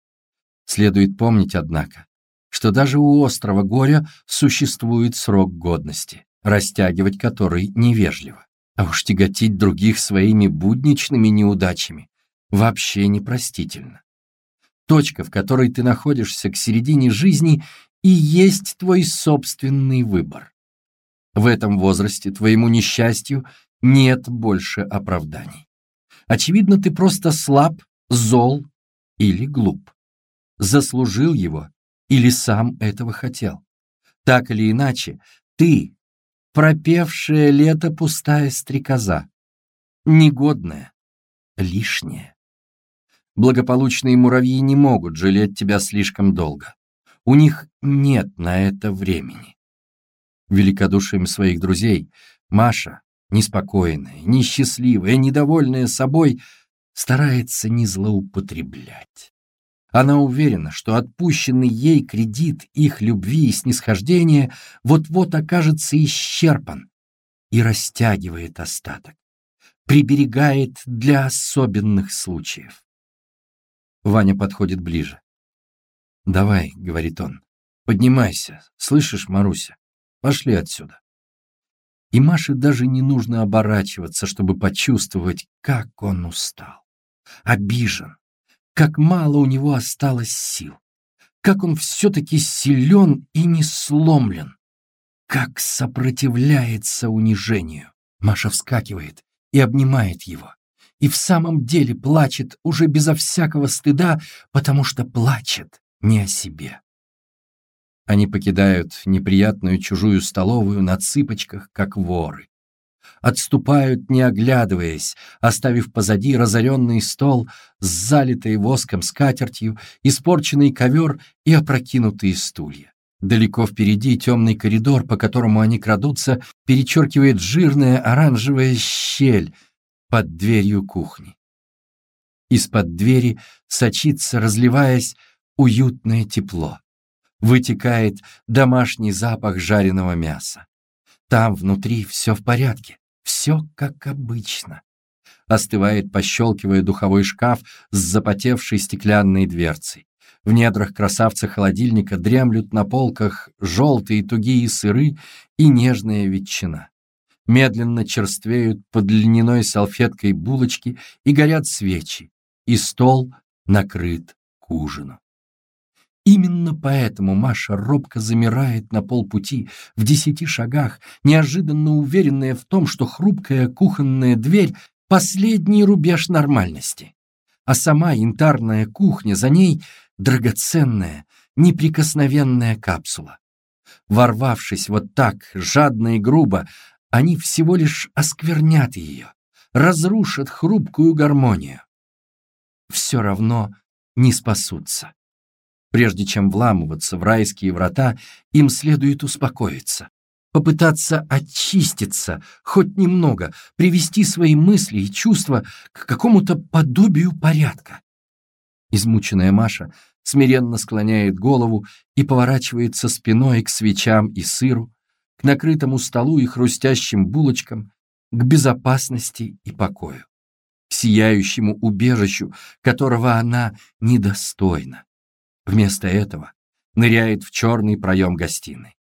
Следует помнить, однако, что даже у острого горя существует срок годности, растягивать который невежливо. А уж тяготить других своими будничными неудачами вообще непростительно. Точка, в которой ты находишься к середине жизни, и есть твой собственный выбор. В этом возрасте твоему несчастью нет больше оправданий. Очевидно, ты просто слаб, зол или глуп заслужил его или сам этого хотел. Так или иначе, ты — пропевшая лето пустая стрекоза, негодная, лишняя. Благополучные муравьи не могут жалеть тебя слишком долго. У них нет на это времени. Великодушием своих друзей Маша, неспокойная, несчастливая, недовольная собой, старается не злоупотреблять. Она уверена, что отпущенный ей кредит их любви и снисхождения вот-вот окажется исчерпан и растягивает остаток, приберегает для особенных случаев. Ваня подходит ближе. «Давай», — говорит он, — «поднимайся, слышишь, Маруся? Пошли отсюда». И Маше даже не нужно оборачиваться, чтобы почувствовать, как он устал, обижен, как мало у него осталось сил, как он все-таки силен и не сломлен, как сопротивляется унижению. Маша вскакивает и обнимает его, и в самом деле плачет уже безо всякого стыда, потому что плачет не о себе. Они покидают неприятную чужую столовую на цыпочках, как воры отступают, не оглядываясь, оставив позади разоренный стол с залитой воском скатертью, испорченный ковер и опрокинутые стулья. Далеко впереди темный коридор, по которому они крадутся, перечеркивает жирная оранжевая щель под дверью кухни. Из-под двери сочится, разливаясь, уютное тепло. Вытекает домашний запах жареного мяса. Там внутри все в порядке. Все как обычно. Остывает, пощелкивая духовой шкаф с запотевшей стеклянной дверцей. В недрах красавца холодильника дремлют на полках желтые тугие сыры и нежная ветчина. Медленно черствеют под льняной салфеткой булочки и горят свечи, и стол накрыт к ужину. Именно поэтому Маша робко замирает на полпути, в десяти шагах, неожиданно уверенная в том, что хрупкая кухонная дверь — последний рубеж нормальности. А сама янтарная кухня за ней — драгоценная, неприкосновенная капсула. Ворвавшись вот так, жадно и грубо, они всего лишь осквернят ее, разрушат хрупкую гармонию. Все равно не спасутся. Прежде чем вламываться в райские врата, им следует успокоиться, попытаться очиститься хоть немного, привести свои мысли и чувства к какому-то подобию порядка. Измученная Маша смиренно склоняет голову и поворачивается спиной к свечам и сыру, к накрытому столу и хрустящим булочкам, к безопасности и покою, к сияющему убежищу, которого она недостойна. Вместо этого ныряет в черный проем гостиной.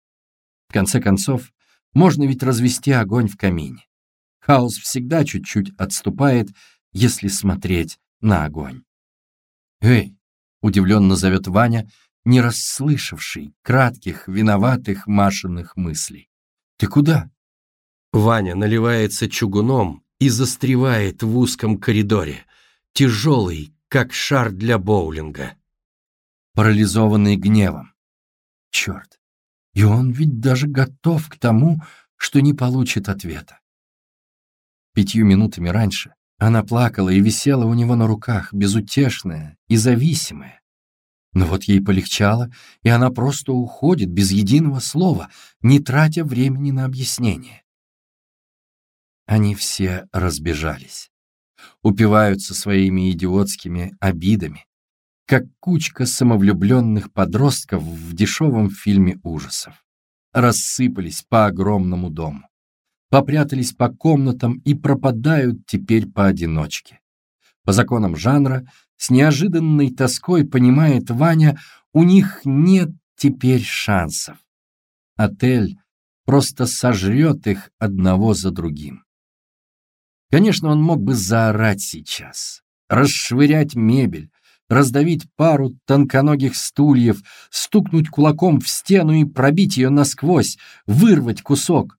В конце концов, можно ведь развести огонь в камине. Хаос всегда чуть-чуть отступает, если смотреть на огонь. «Эй!» — удивленно зовет Ваня, не расслышавший кратких, виноватых Машиных мыслей. «Ты куда?» Ваня наливается чугуном и застревает в узком коридоре, тяжелый, как шар для боулинга. Парализованный гневом. Черт, и он ведь даже готов к тому, что не получит ответа. Пятью минутами раньше она плакала и висела у него на руках, безутешная и зависимая. Но вот ей полегчало, и она просто уходит без единого слова, не тратя времени на объяснение. Они все разбежались, упиваются своими идиотскими обидами, как кучка самовлюбленных подростков в дешевом фильме ужасов. Рассыпались по огромному дому, попрятались по комнатам и пропадают теперь поодиночке. По законам жанра, с неожиданной тоской понимает Ваня, у них нет теперь шансов. Отель просто сожрет их одного за другим. Конечно, он мог бы заорать сейчас, расшвырять мебель, раздавить пару тонконогих стульев, стукнуть кулаком в стену и пробить ее насквозь, вырвать кусок.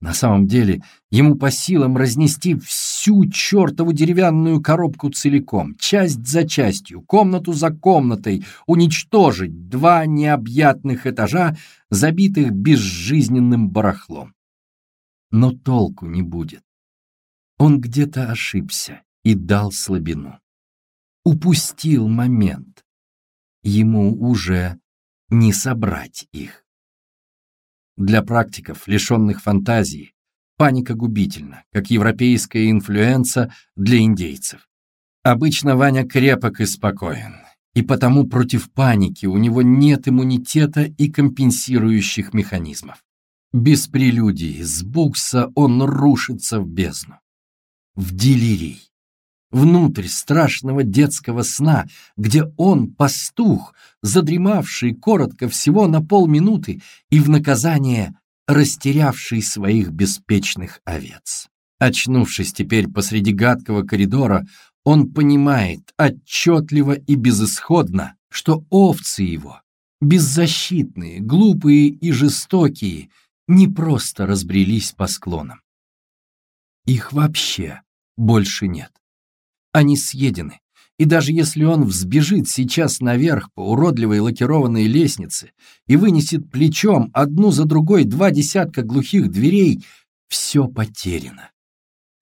На самом деле ему по силам разнести всю чертову деревянную коробку целиком, часть за частью, комнату за комнатой, уничтожить два необъятных этажа, забитых безжизненным барахлом. Но толку не будет. Он где-то ошибся и дал слабину упустил момент. Ему уже не собрать их. Для практиков, лишенных фантазии, паника губительна, как европейская инфлюенса для индейцев. Обычно Ваня крепок и спокоен, и потому против паники у него нет иммунитета и компенсирующих механизмов. Без прелюдии, с букса он рушится в бездну. В делирий внутрь страшного детского сна, где он, пастух, задремавший коротко всего на полминуты и в наказание растерявший своих беспечных овец. Очнувшись теперь посреди гадкого коридора, он понимает отчетливо и безысходно, что овцы его, беззащитные, глупые и жестокие, не просто разбрелись по склонам. Их вообще больше нет они съедены. И даже если он взбежит сейчас наверх по уродливой лакированной лестнице и вынесет плечом одну за другой два десятка глухих дверей, все потеряно.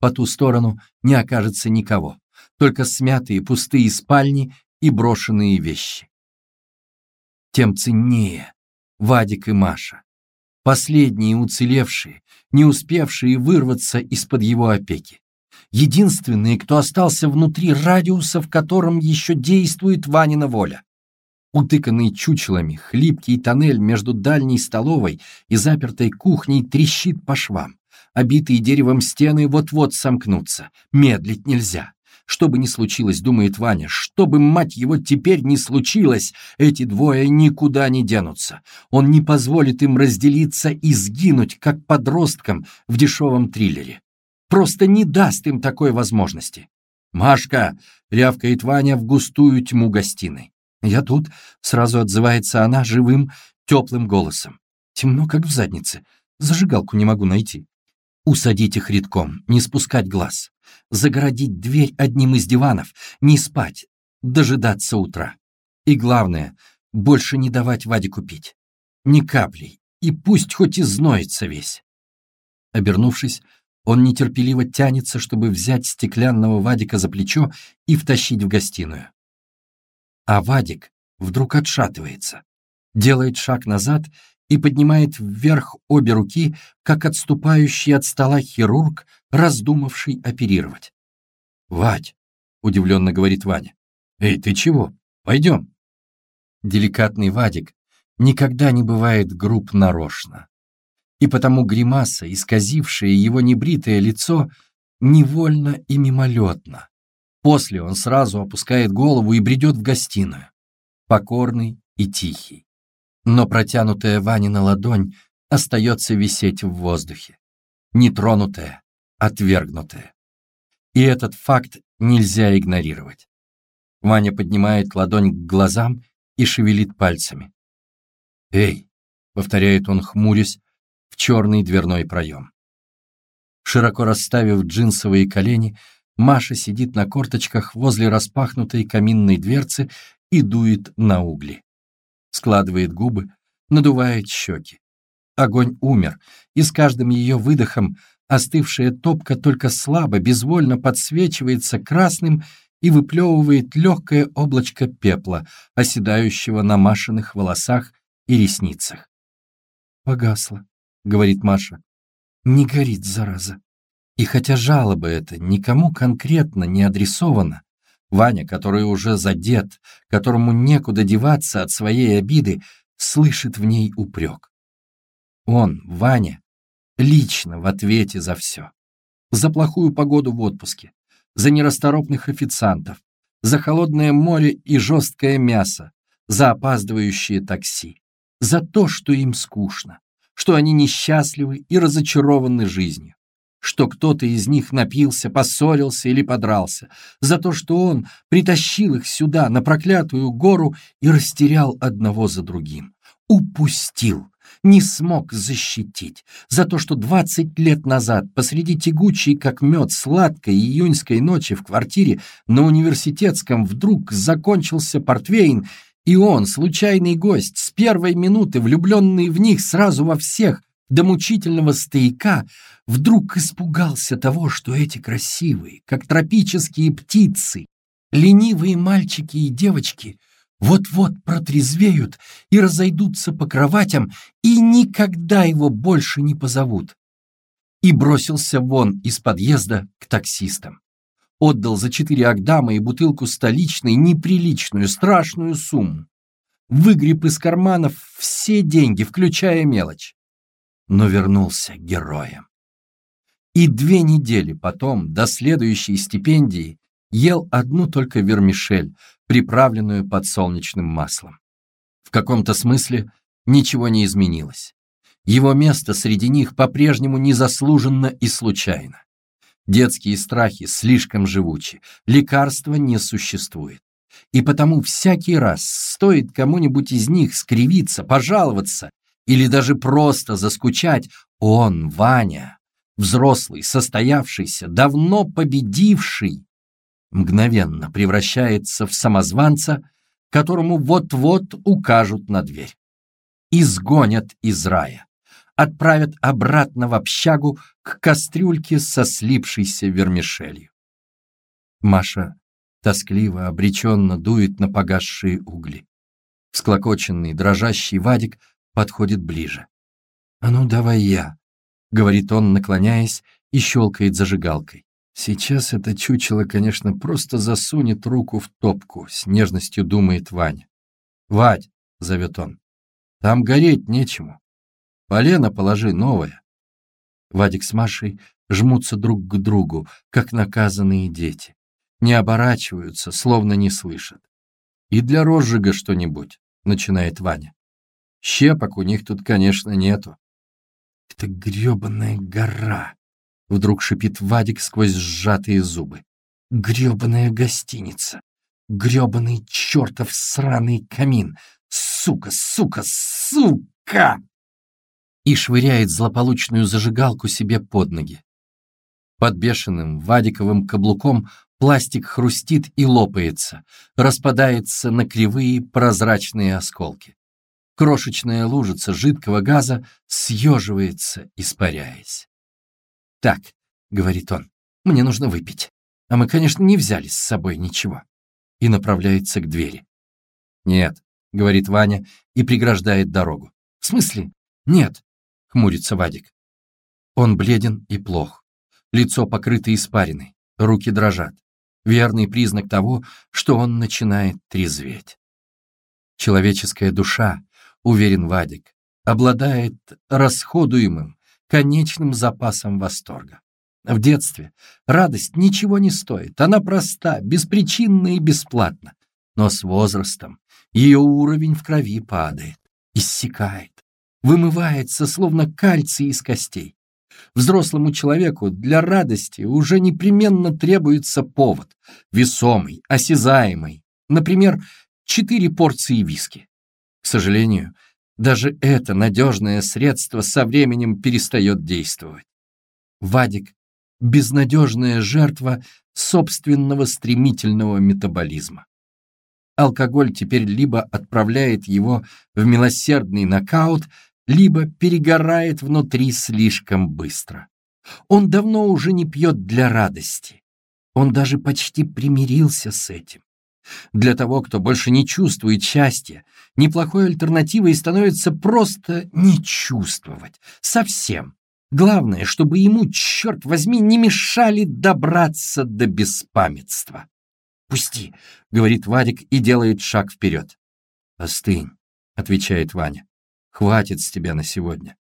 По ту сторону не окажется никого, только смятые пустые спальни и брошенные вещи. Тем ценнее Вадик и Маша, последние уцелевшие, не успевшие вырваться из-под его опеки единственные, кто остался внутри радиуса, в котором еще действует Ванина воля. Утыканный чучелами, хлипкий тоннель между дальней столовой и запертой кухней трещит по швам. Обитые деревом стены вот-вот сомкнутся. Медлить нельзя. Что бы ни случилось, думает Ваня, что бы, мать его, теперь не случилось, эти двое никуда не денутся. Он не позволит им разделиться и сгинуть, как подросткам в дешевом триллере просто не даст им такой возможности. «Машка!» — рявкает Ваня в густую тьму гостиной. «Я тут», — сразу отзывается она живым, теплым голосом. «Темно, как в заднице. Зажигалку не могу найти». Усадить их редком, не спускать глаз. Загородить дверь одним из диванов, не спать, дожидаться утра. И главное, больше не давать Ваде купить. Ни капли и пусть хоть и зноется весь. Обернувшись, он нетерпеливо тянется, чтобы взять стеклянного Вадика за плечо и втащить в гостиную. А Вадик вдруг отшатывается, делает шаг назад и поднимает вверх обе руки, как отступающий от стола хирург, раздумавший оперировать. «Вадь!» — удивленно говорит Ваня. «Эй, ты чего? Пойдем!» Деликатный Вадик никогда не бывает груб нарочно и потому гримаса, исказившая его небритое лицо, невольно и мимолетно. После он сразу опускает голову и бредет в гостиную, покорный и тихий. Но протянутая Ванина ладонь остается висеть в воздухе, нетронутая, отвергнутая. И этот факт нельзя игнорировать. Ваня поднимает ладонь к глазам и шевелит пальцами. «Эй!» — повторяет он, хмурясь, в черный дверной проем. Широко расставив джинсовые колени, Маша сидит на корточках возле распахнутой каминной дверцы и дует на угли. Складывает губы, надувает щеки. Огонь умер, и с каждым ее выдохом остывшая топка только слабо, безвольно подсвечивается красным и выплевывает легкое облачко пепла, оседающего на Машиных волосах и ресницах. Погасла. — говорит Маша. «Не горит, зараза». И хотя жалоба эта никому конкретно не адресована, Ваня, который уже задет, которому некуда деваться от своей обиды, слышит в ней упрек. Он, Ваня, лично в ответе за все. За плохую погоду в отпуске, за нерасторопных официантов, за холодное море и жесткое мясо, за опаздывающие такси, за то, что им скучно, что они несчастливы и разочарованы жизнью, что кто-то из них напился, поссорился или подрался, за то, что он притащил их сюда, на проклятую гору, и растерял одного за другим. Упустил, не смог защитить, за то, что двадцать лет назад посреди тягучей, как мед, сладкой июньской ночи в квартире на университетском вдруг закончился портвейн, и он, случайный гость, с первой минуты влюбленный в них сразу во всех, до мучительного стояка, вдруг испугался того, что эти красивые, как тропические птицы, ленивые мальчики и девочки вот-вот протрезвеют и разойдутся по кроватям и никогда его больше не позовут. И бросился вон из подъезда к таксистам отдал за четыре агдама и бутылку столичной неприличную, страшную сумму. Выгреб из карманов все деньги, включая мелочь. Но вернулся героем. И две недели потом, до следующей стипендии, ел одну только вермишель, приправленную подсолнечным маслом. В каком-то смысле ничего не изменилось. Его место среди них по-прежнему незаслуженно и случайно. Детские страхи слишком живучи, лекарства не существует. И потому всякий раз стоит кому-нибудь из них скривиться, пожаловаться или даже просто заскучать, он, Ваня, взрослый, состоявшийся, давно победивший, мгновенно превращается в самозванца, которому вот-вот укажут на дверь. Изгонят из рая отправят обратно в общагу к кастрюльке со слипшейся вермишелью. Маша тоскливо, обреченно дует на погасшие угли. Всклокоченный, дрожащий Вадик подходит ближе. «А ну, давай я», — говорит он, наклоняясь и щелкает зажигалкой. Сейчас это чучело, конечно, просто засунет руку в топку, с нежностью думает Ваня. «Вадь», — зовет он, — «там гореть нечему. Полено положи новое. Вадик с Машей жмутся друг к другу, как наказанные дети. Не оборачиваются, словно не слышат. И для розжига что-нибудь, начинает Ваня. Щепок у них тут, конечно, нету. Это грёбаная гора, вдруг шипит Вадик сквозь сжатые зубы. Грёбаная гостиница. Грёбаный чертов сраный камин. Сука, сука, сука! И швыряет злополучную зажигалку себе под ноги. Под бешеным вадиковым каблуком пластик хрустит и лопается, распадается на кривые прозрачные осколки. Крошечная лужица жидкого газа съеживается, испаряясь. «Так», — говорит он, — «мне нужно выпить. А мы, конечно, не взяли с собой ничего». И направляется к двери. «Нет», — говорит Ваня и преграждает дорогу. «В смысле? Нет», — хмурится Вадик. Он бледен и плох. Лицо покрыто испариной, руки дрожат. Верный признак того, что он начинает трезветь. Человеческая душа, уверен Вадик, обладает расходуемым, конечным запасом восторга. В детстве радость ничего не стоит, она проста, беспричинна и бесплатна. Но с возрастом ее уровень в крови падает, иссякает, вымывается, словно кальций из костей. Взрослому человеку для радости уже непременно требуется повод, весомый, осязаемый, например, четыре порции виски. К сожалению, даже это надежное средство со временем перестает действовать. Вадик – безнадежная жертва собственного стремительного метаболизма. Алкоголь теперь либо отправляет его в милосердный нокаут, либо перегорает внутри слишком быстро. Он давно уже не пьет для радости. Он даже почти примирился с этим. Для того, кто больше не чувствует счастья, неплохой альтернативой становится просто не чувствовать. Совсем. Главное, чтобы ему, черт возьми, не мешали добраться до беспамятства. «Пусти», — говорит Вадик и делает шаг вперед. «Остынь», — отвечает Ваня. «Хватит с тебя на сегодня».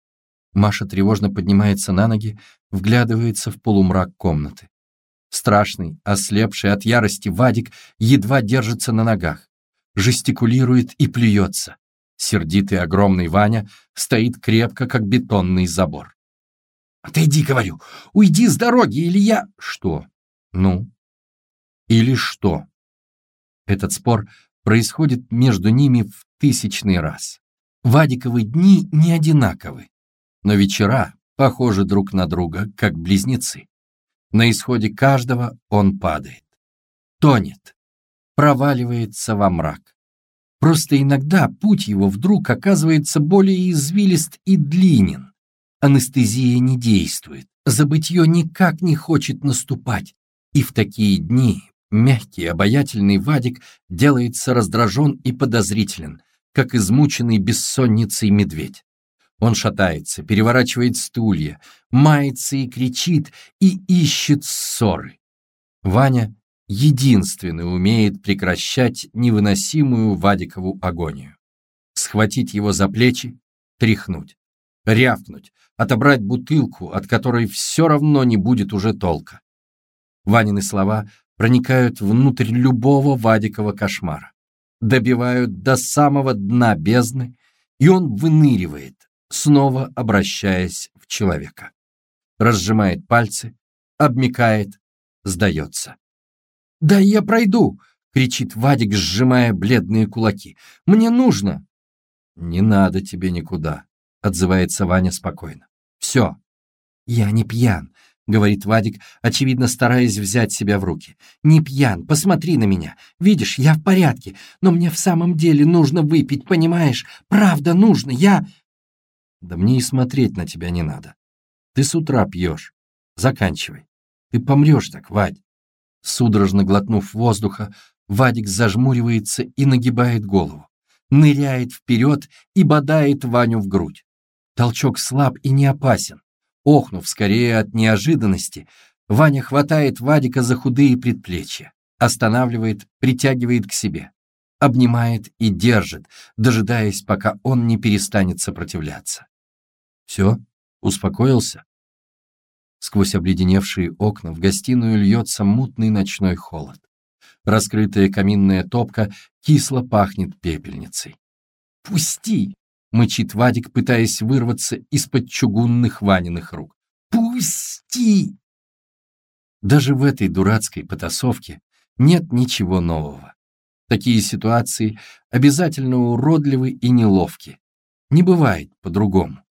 Маша тревожно поднимается на ноги, вглядывается в полумрак комнаты. Страшный, ослепший от ярости Вадик едва держится на ногах, жестикулирует и плюется. Сердитый огромный Ваня стоит крепко, как бетонный забор. «Отойди, говорю! Уйди с дороги, или я...» «Что? Ну?» «Или что?» Этот спор происходит между ними в тысячный раз. Вадиковы дни не одинаковы, но вечера похожи друг на друга, как близнецы. На исходе каждого он падает, тонет, проваливается во мрак. Просто иногда путь его вдруг оказывается более извилист и длинен. Анестезия не действует, забытье никак не хочет наступать. И в такие дни мягкий, обаятельный Вадик делается раздражен и подозрителен, как измученный бессонницей медведь. Он шатается, переворачивает стулья, мается и кричит, и ищет ссоры. Ваня единственный умеет прекращать невыносимую Вадикову агонию. Схватить его за плечи, тряхнуть, рявкнуть, отобрать бутылку, от которой все равно не будет уже толка. Ванины слова проникают внутрь любого Вадикова кошмара, добивают до самого дна бездны, и он выныривает, снова обращаясь в человека. Разжимает пальцы, обмикает, сдается. «Да я пройду!» — кричит Вадик, сжимая бледные кулаки. «Мне нужно!» «Не надо тебе никуда», — отзывается Ваня спокойно. «Все. Я не пьян», — говорит Вадик, очевидно стараясь взять себя в руки. «Не пьян, посмотри на меня. Видишь, я в порядке, но мне в самом деле нужно выпить, понимаешь? Правда нужно, я...» Да мне и смотреть на тебя не надо. Ты с утра пьешь. Заканчивай. Ты помрешь так, Вадь. Судорожно глотнув воздуха, Вадик зажмуривается и нагибает голову. Ныряет вперед и бодает Ваню в грудь. Толчок слаб и не опасен. Охнув скорее от неожиданности, Ваня хватает Вадика за худые предплечья, останавливает, притягивает к себе, обнимает и держит, дожидаясь, пока он не перестанет сопротивляться. Все? Успокоился? Сквозь обледеневшие окна в гостиную льется мутный ночной холод. Раскрытая каминная топка кисло пахнет пепельницей. «Пусти!» — мычит Вадик, пытаясь вырваться из-под чугунных Ваниных рук. «Пусти!» Даже в этой дурацкой потасовке нет ничего нового. Такие ситуации обязательно уродливы и неловки. Не бывает по-другому.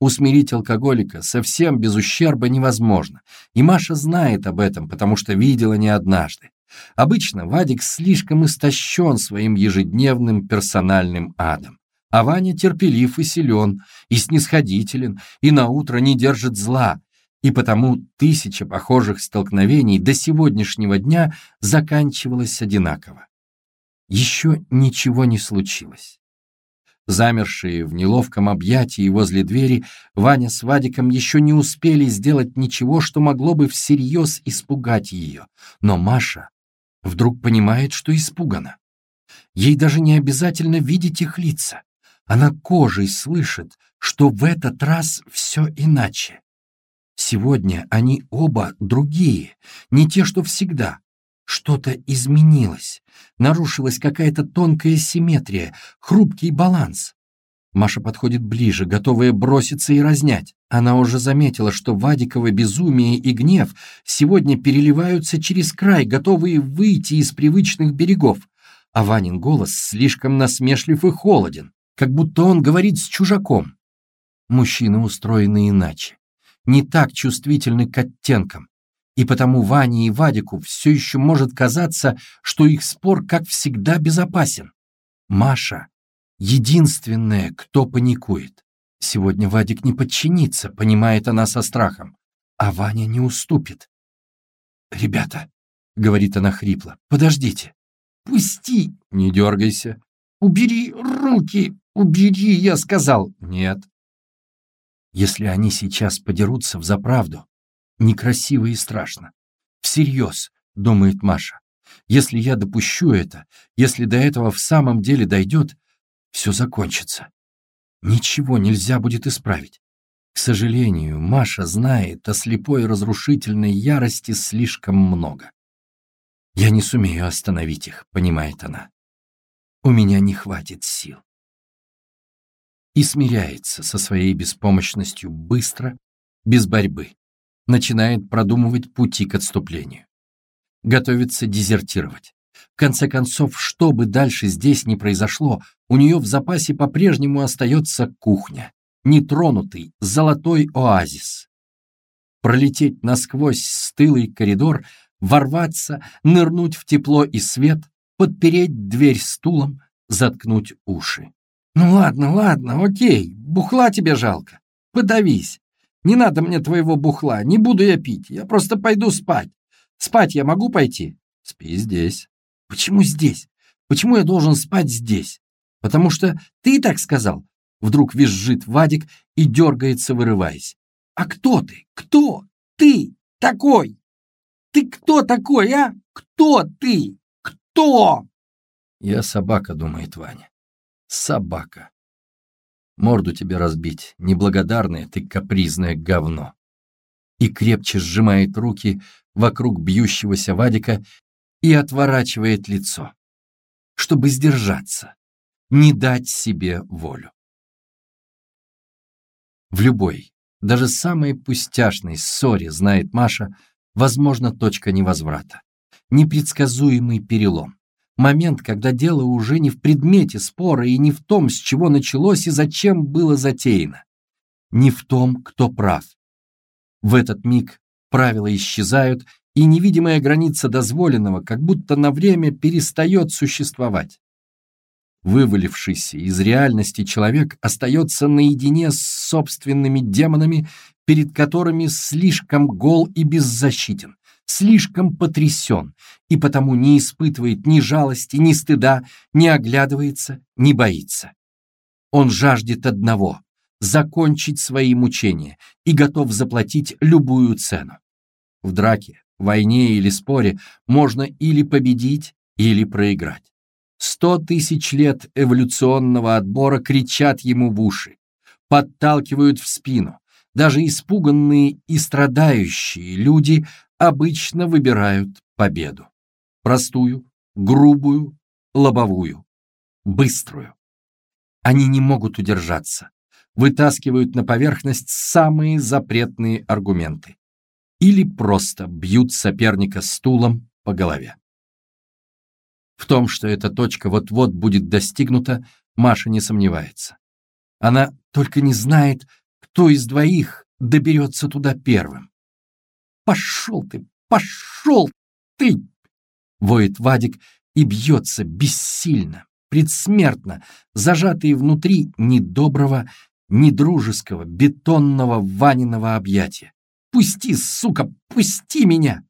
Усмирить алкоголика совсем без ущерба невозможно, и Маша знает об этом, потому что видела не однажды. Обычно Вадик слишком истощен своим ежедневным персональным адом, А Ваня терпелив и силен, и снисходителен, и на утро не держит зла, и потому тысяча похожих столкновений до сегодняшнего дня заканчивалась одинаково. Еще ничего не случилось. Замершие в неловком объятии возле двери, Ваня с Вадиком еще не успели сделать ничего, что могло бы всерьез испугать ее. Но Маша вдруг понимает, что испугана. Ей даже не обязательно видеть их лица. Она кожей слышит, что в этот раз все иначе. Сегодня они оба другие, не те, что всегда. Что-то изменилось, нарушилась какая-то тонкая симметрия, хрупкий баланс. Маша подходит ближе, готовая броситься и разнять. Она уже заметила, что Вадиково безумие и гнев сегодня переливаются через край, готовые выйти из привычных берегов. А Ванин голос слишком насмешлив и холоден, как будто он говорит с чужаком. Мужчины устроены иначе не так чувствительны к оттенкам, и потому Ване и Вадику все еще может казаться, что их спор, как всегда, безопасен. Маша — единственная, кто паникует. Сегодня Вадик не подчинится, понимает она со страхом, а Ваня не уступит. «Ребята», — говорит она хрипло, — «подождите». «Пусти!» «Не дергайся». «Убери руки! Убери!» — я сказал. «Нет, если они сейчас подерутся в заправду, некрасиво и страшно. Всерьез, думает Маша. Если я допущу это, если до этого в самом деле дойдет, все закончится. Ничего нельзя будет исправить. К сожалению, Маша знает о слепой разрушительной ярости слишком много. Я не сумею остановить их, понимает она. У меня не хватит сил и смиряется со своей беспомощностью быстро, без борьбы, начинает продумывать пути к отступлению. Готовится дезертировать. В конце концов, что бы дальше здесь ни произошло, у нее в запасе по-прежнему остается кухня, нетронутый золотой оазис. Пролететь насквозь стылый коридор, ворваться, нырнуть в тепло и свет, подпереть дверь стулом, заткнуть уши. «Ну ладно, ладно, окей, бухла тебе жалко. Подавись. Не надо мне твоего бухла, не буду я пить, я просто пойду спать. Спать я могу пойти?» «Спи здесь». «Почему здесь? Почему я должен спать здесь? Потому что ты так сказал?» Вдруг визжит Вадик и дергается, вырываясь. «А кто ты? Кто? Ты такой? Ты кто такой, а? Кто ты? Кто?» «Я собака», — думает Ваня. Собака. Морду тебе разбить, неблагодарное ты капризное говно. И крепче сжимает руки вокруг бьющегося Вадика и отворачивает лицо, чтобы сдержаться, не дать себе волю. В любой, даже самой пустяшной ссоре, знает Маша, возможно точка невозврата, непредсказуемый перелом. Момент, когда дело уже не в предмете спора и не в том, с чего началось и зачем было затеяно. Не в том, кто прав. В этот миг правила исчезают, и невидимая граница дозволенного как будто на время перестает существовать. Вывалившийся из реальности человек остается наедине с собственными демонами, перед которыми слишком гол и беззащитен, слишком потрясен и потому не испытывает ни жалости, ни стыда, не оглядывается, не боится. Он жаждет одного — закончить свои мучения и готов заплатить любую цену. В драке, войне или споре можно или победить, или проиграть. Сто тысяч лет эволюционного отбора кричат ему в уши, подталкивают в спину. Даже испуганные и страдающие люди обычно выбирают победу. Простую, грубую, лобовую, быструю. Они не могут удержаться, вытаскивают на поверхность самые запретные аргументы или просто бьют соперника стулом по голове. В том, что эта точка вот-вот будет достигнута, Маша не сомневается. Она только не знает, кто из двоих доберется туда первым. Пошел ты, пошел ты! Воет Вадик и бьется бессильно, предсмертно, зажатые внутри недоброго, недружеского, бетонного Ваниного объятия. «Пусти, сука, пусти меня!»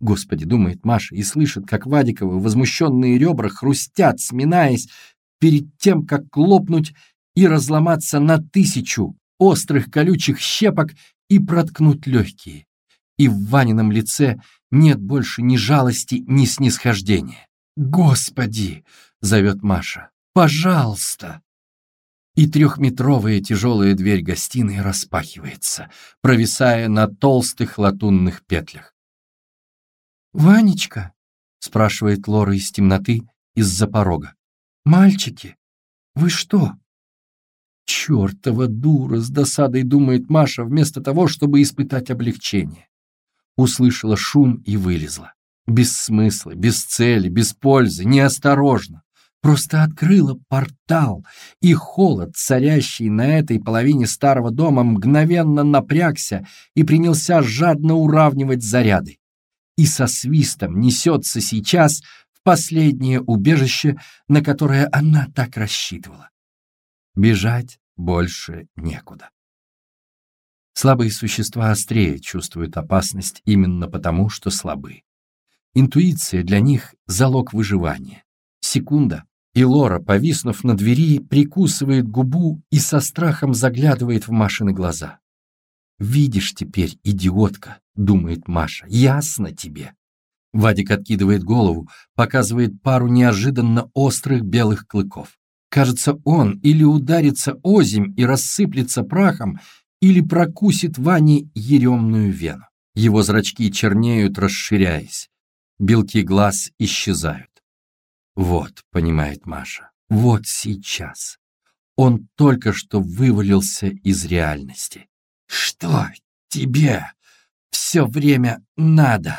Господи, думает Маша и слышит, как Вадиковы возмущенные ребра хрустят, сминаясь, перед тем, как лопнуть и разломаться на тысячу острых колючих щепок и проткнуть легкие. И в Ванином лице нет больше ни жалости, ни снисхождения. «Господи!» — зовет Маша. «Пожалуйста!» И трехметровая тяжелая дверь гостиной распахивается, провисая на толстых латунных петлях. «Ванечка?» — спрашивает Лора из темноты, из-за порога. «Мальчики, вы что?» «Чертова дура!» — с досадой думает Маша, вместо того, чтобы испытать облегчение. Услышала шум и вылезла. Без смысла, без цели, без пользы, неосторожно. Просто открыла портал, и холод, царящий на этой половине старого дома, мгновенно напрягся и принялся жадно уравнивать заряды и со свистом несется сейчас в последнее убежище, на которое она так рассчитывала. Бежать больше некуда. Слабые существа острее чувствуют опасность именно потому, что слабы. Интуиция для них — залог выживания. Секунда, и Лора, повиснув на двери, прикусывает губу и со страхом заглядывает в Машины глаза. «Видишь теперь, идиотка», — думает Маша, — «ясно тебе». Вадик откидывает голову, показывает пару неожиданно острых белых клыков. Кажется, он или ударится озимь и рассыплется прахом, или прокусит Ване еремную вену. Его зрачки чернеют, расширяясь. Белки глаз исчезают. Вот, понимает Маша, вот сейчас. Он только что вывалился из реальности. «Что тебе все время надо?»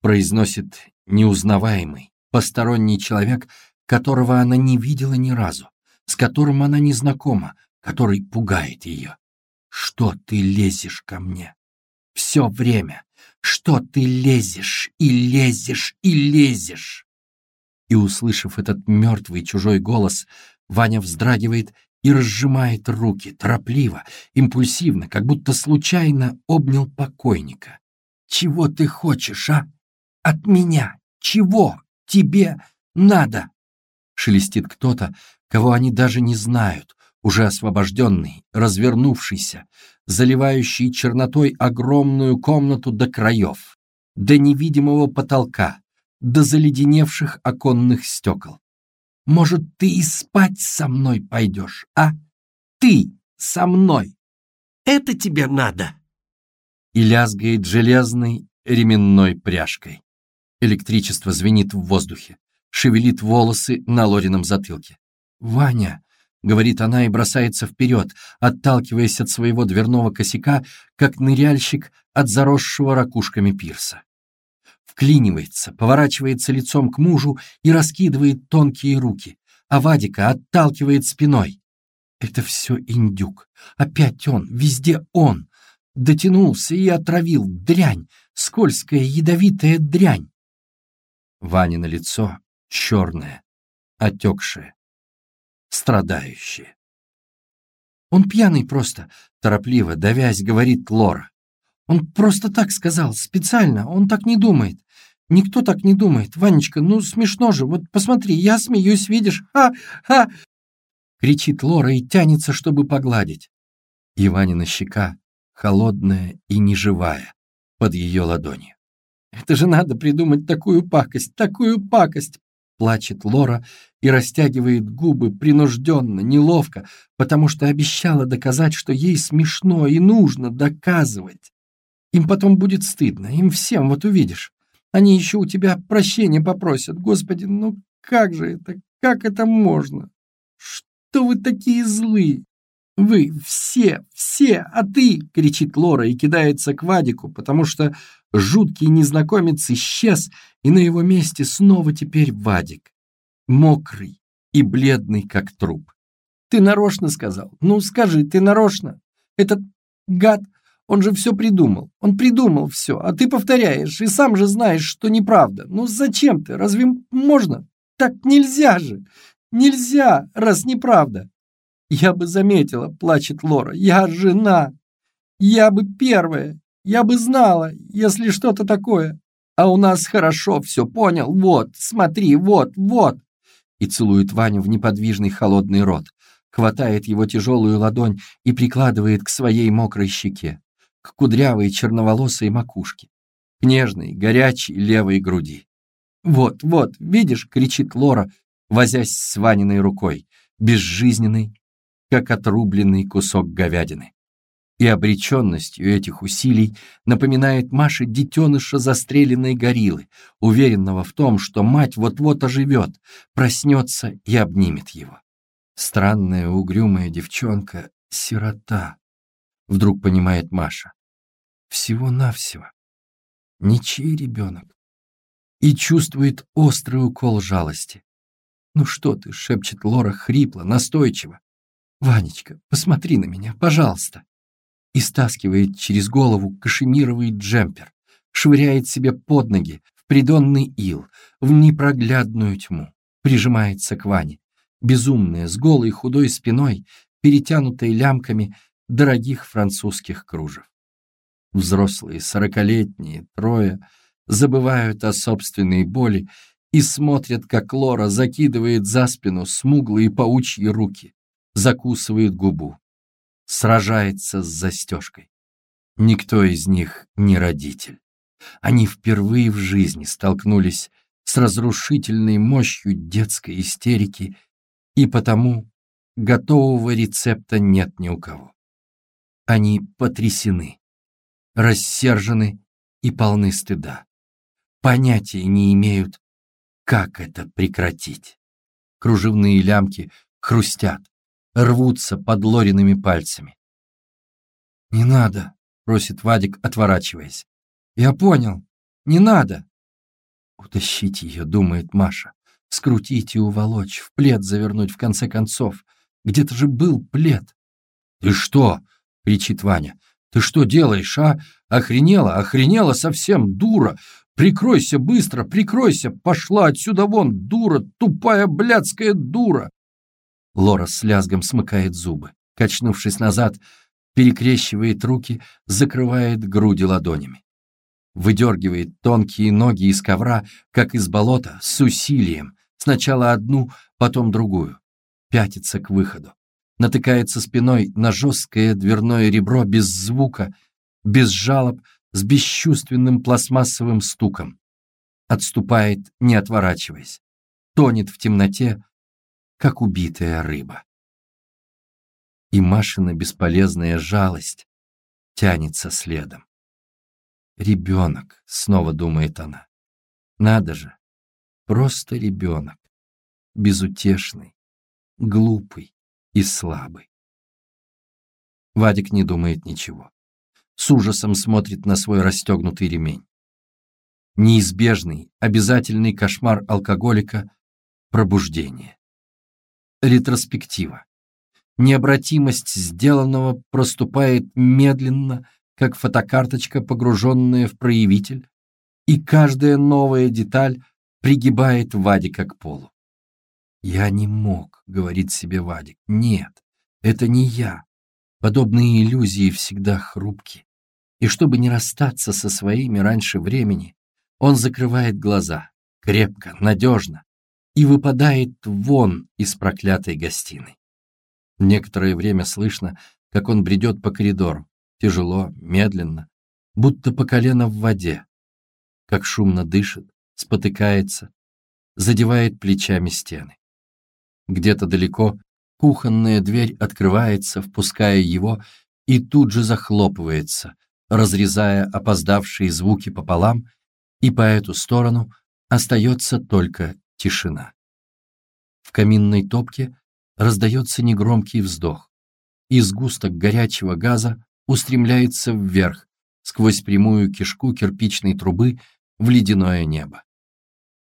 произносит неузнаваемый, посторонний человек, которого она не видела ни разу, с которым она не знакома, который пугает ее. «Что ты лезешь ко мне? Все время. Что ты лезешь и лезешь и лезешь?» И, услышав этот мертвый чужой голос, Ваня вздрагивает и разжимает руки, торопливо, импульсивно, как будто случайно обнял покойника. «Чего ты хочешь, а? От меня? Чего тебе надо?» Шелестит кто-то, кого они даже не знают, уже освобожденный, развернувшийся, заливающий чернотой огромную комнату до краев, до невидимого потолка, до заледеневших оконных стекол. Может, ты и спать со мной пойдешь, а? Ты со мной. Это тебе надо. И лязгает железной ременной пряжкой. Электричество звенит в воздухе, шевелит волосы на Лорином затылке. «Ваня!» — говорит она и бросается вперед, отталкиваясь от своего дверного косяка, как ныряльщик от заросшего ракушками пирса вклинивается, поворачивается лицом к мужу и раскидывает тонкие руки, а Вадика отталкивает спиной. Это все индюк. Опять он, везде он. Дотянулся и отравил дрянь, скользкая ядовитая дрянь. Ваня лицо черное, отекшее, страдающее. Он пьяный просто, торопливо, давясь, говорит Лора. Он просто так сказал, специально, он так не думает. Никто так не думает. Ванечка, ну смешно же, вот посмотри, я смеюсь, видишь? Ха-ха!» Кричит Лора и тянется, чтобы погладить. И Ванина щека холодная и неживая под ее ладонью. «Это же надо придумать такую пакость, такую пакость!» Плачет Лора и растягивает губы принужденно, неловко, потому что обещала доказать, что ей смешно и нужно доказывать. Им потом будет стыдно, им всем, вот увидишь. Они еще у тебя прощения попросят. Господи, ну как же это, как это можно? Что вы такие злые? Вы все, все, а ты, кричит Лора и кидается к Вадику, потому что жуткий незнакомец исчез, и на его месте снова теперь Вадик. Мокрый и бледный, как труп. Ты нарочно сказал. Ну, скажи, ты нарочно. Этот гад он же все придумал. Он придумал все, а ты повторяешь, и сам же знаешь, что неправда. Ну зачем ты? Разве можно? так нельзя же! Нельзя, раз неправда! Я бы заметила, плачет Лора, я жена! Я бы первая, я бы знала, если что-то такое. А у нас хорошо все, понял? Вот, смотри, вот, вот!» И целует Ваню в неподвижный холодный рот, хватает его тяжелую ладонь и прикладывает к своей мокрой щеке, к кудрявой черноволосой макушке, к нежной, горячей левой груди. «Вот, вот, видишь!» — кричит Лора, возясь с Ваниной рукой, безжизненный, как отрубленный кусок говядины. И обреченностью этих усилий напоминает Маше детеныша застреленной гориллы, уверенного в том, что мать вот-вот оживет, проснется и обнимет его. Странная угрюмая девчонка — сирота, вдруг понимает Маша. Всего-навсего. Ничей ребенок. И чувствует острый укол жалости. «Ну что ты?» — шепчет Лора хрипло, настойчиво. «Ванечка, посмотри на меня, пожалуйста!» И стаскивает через голову кашемировый джемпер, швыряет себе под ноги, в придонный ил, в непроглядную тьму, прижимается к Ване, безумная, с голой худой спиной, перетянутой лямками дорогих французских кружев. Взрослые, сорокалетние, трое, забывают о собственной боли и смотрят, как Лора закидывает за спину смуглые паучьи руки, закусывает губу, сражается с застежкой. Никто из них не родитель. Они впервые в жизни столкнулись с разрушительной мощью детской истерики и потому готового рецепта нет ни у кого. Они потрясены, рассержены и полны стыда. Понятия не имеют, как это прекратить. Кружевные лямки хрустят, рвутся под Лориными пальцами. «Не надо», — просит Вадик, отворачиваясь. «Я понял. Не надо». «Утащить ее», — думает Маша скрутить и уволочь, в плед завернуть в конце концов. Где-то же был плед. «Ты что?» — кричит Ваня. «Ты что делаешь, а? Охренела, охренела совсем, дура! Прикройся быстро, прикройся! Пошла отсюда вон, дура, тупая блядская дура!» Лора с лязгом смыкает зубы. Качнувшись назад, перекрещивает руки, закрывает груди ладонями. Выдергивает тонкие ноги из ковра, как из болота, с усилием, Сначала одну, потом другую. Пятится к выходу. Натыкается спиной на жесткое дверное ребро без звука, без жалоб, с бесчувственным пластмассовым стуком. Отступает, не отворачиваясь. Тонет в темноте, как убитая рыба. И Машина бесполезная жалость тянется следом. «Ребенок», — снова думает она. «Надо же, Просто ребенок, безутешный, глупый и слабый. Вадик не думает ничего. С ужасом смотрит на свой расстегнутый ремень. Неизбежный, обязательный кошмар алкоголика — пробуждение. Ретроспектива. Необратимость сделанного проступает медленно, как фотокарточка, погруженная в проявитель, и каждая новая деталь пригибает Вадика к полу. «Я не мог», — говорит себе Вадик. «Нет, это не я. Подобные иллюзии всегда хрупки. И чтобы не расстаться со своими раньше времени, он закрывает глаза, крепко, надежно, и выпадает вон из проклятой гостиной. Некоторое время слышно, как он бредет по коридору, тяжело, медленно, будто по колено в воде, как шумно дышит, спотыкается, задевает плечами стены. Где-то далеко кухонная дверь открывается, впуская его, и тут же захлопывается, разрезая опоздавшие звуки пополам, и по эту сторону остается только тишина. В каминной топке раздается негромкий вздох, и сгусток горячего газа устремляется вверх, сквозь прямую кишку кирпичной трубы в ледяное небо.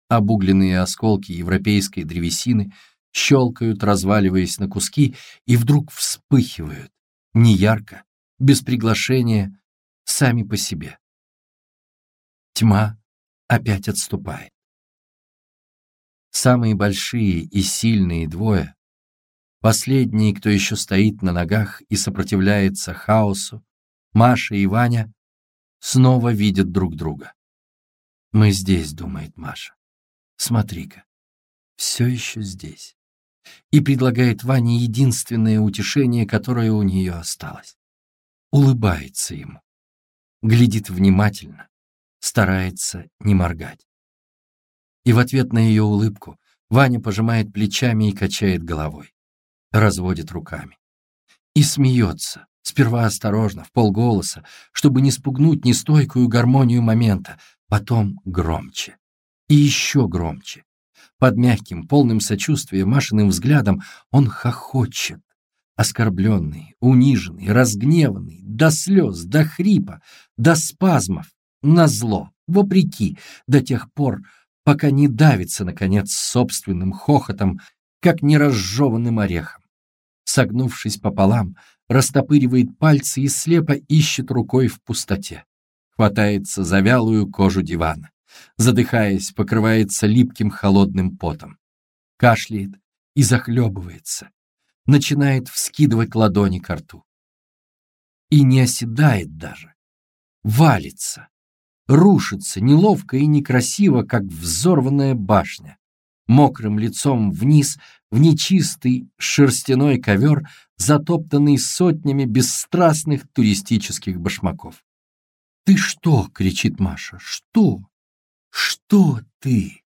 Обугленные осколки европейской древесины щелкают, разваливаясь на куски, и вдруг вспыхивают, неярко, без приглашения, сами по себе. Тьма опять отступает. Самые большие и сильные двое, последние, кто еще стоит на ногах и сопротивляется хаосу, Маша и Ваня, снова видят друг друга. «Мы здесь», — думает Маша. «Смотри-ка, все еще здесь». И предлагает Ване единственное утешение, которое у нее осталось. Улыбается ему. Глядит внимательно, старается не моргать. И в ответ на ее улыбку Ваня пожимает плечами и качает головой, разводит руками. И смеется, сперва осторожно, в полголоса, чтобы не спугнуть нестойкую гармонию момента, потом громче. И еще громче. Под мягким, полным сочувствия Машиным взглядом он хохочет, оскорбленный, униженный, разгневанный, до слез, до хрипа, до спазмов, назло, вопреки, до тех пор, пока не давится, наконец, собственным хохотом, как неразжеванным орехом. Согнувшись пополам, растопыривает пальцы и слепо ищет рукой в пустоте. Хватается за вялую кожу дивана. Задыхаясь, покрывается липким холодным потом. Кашляет и захлебывается. Начинает вскидывать ладони к рту. И не оседает даже. Валится, рушится неловко и некрасиво, как взорванная башня. Мокрым лицом вниз в нечистый шерстяной ковер, затоптанный сотнями бесстрастных туристических башмаков. «Ты что?» — кричит Маша. «Что? Что ты?»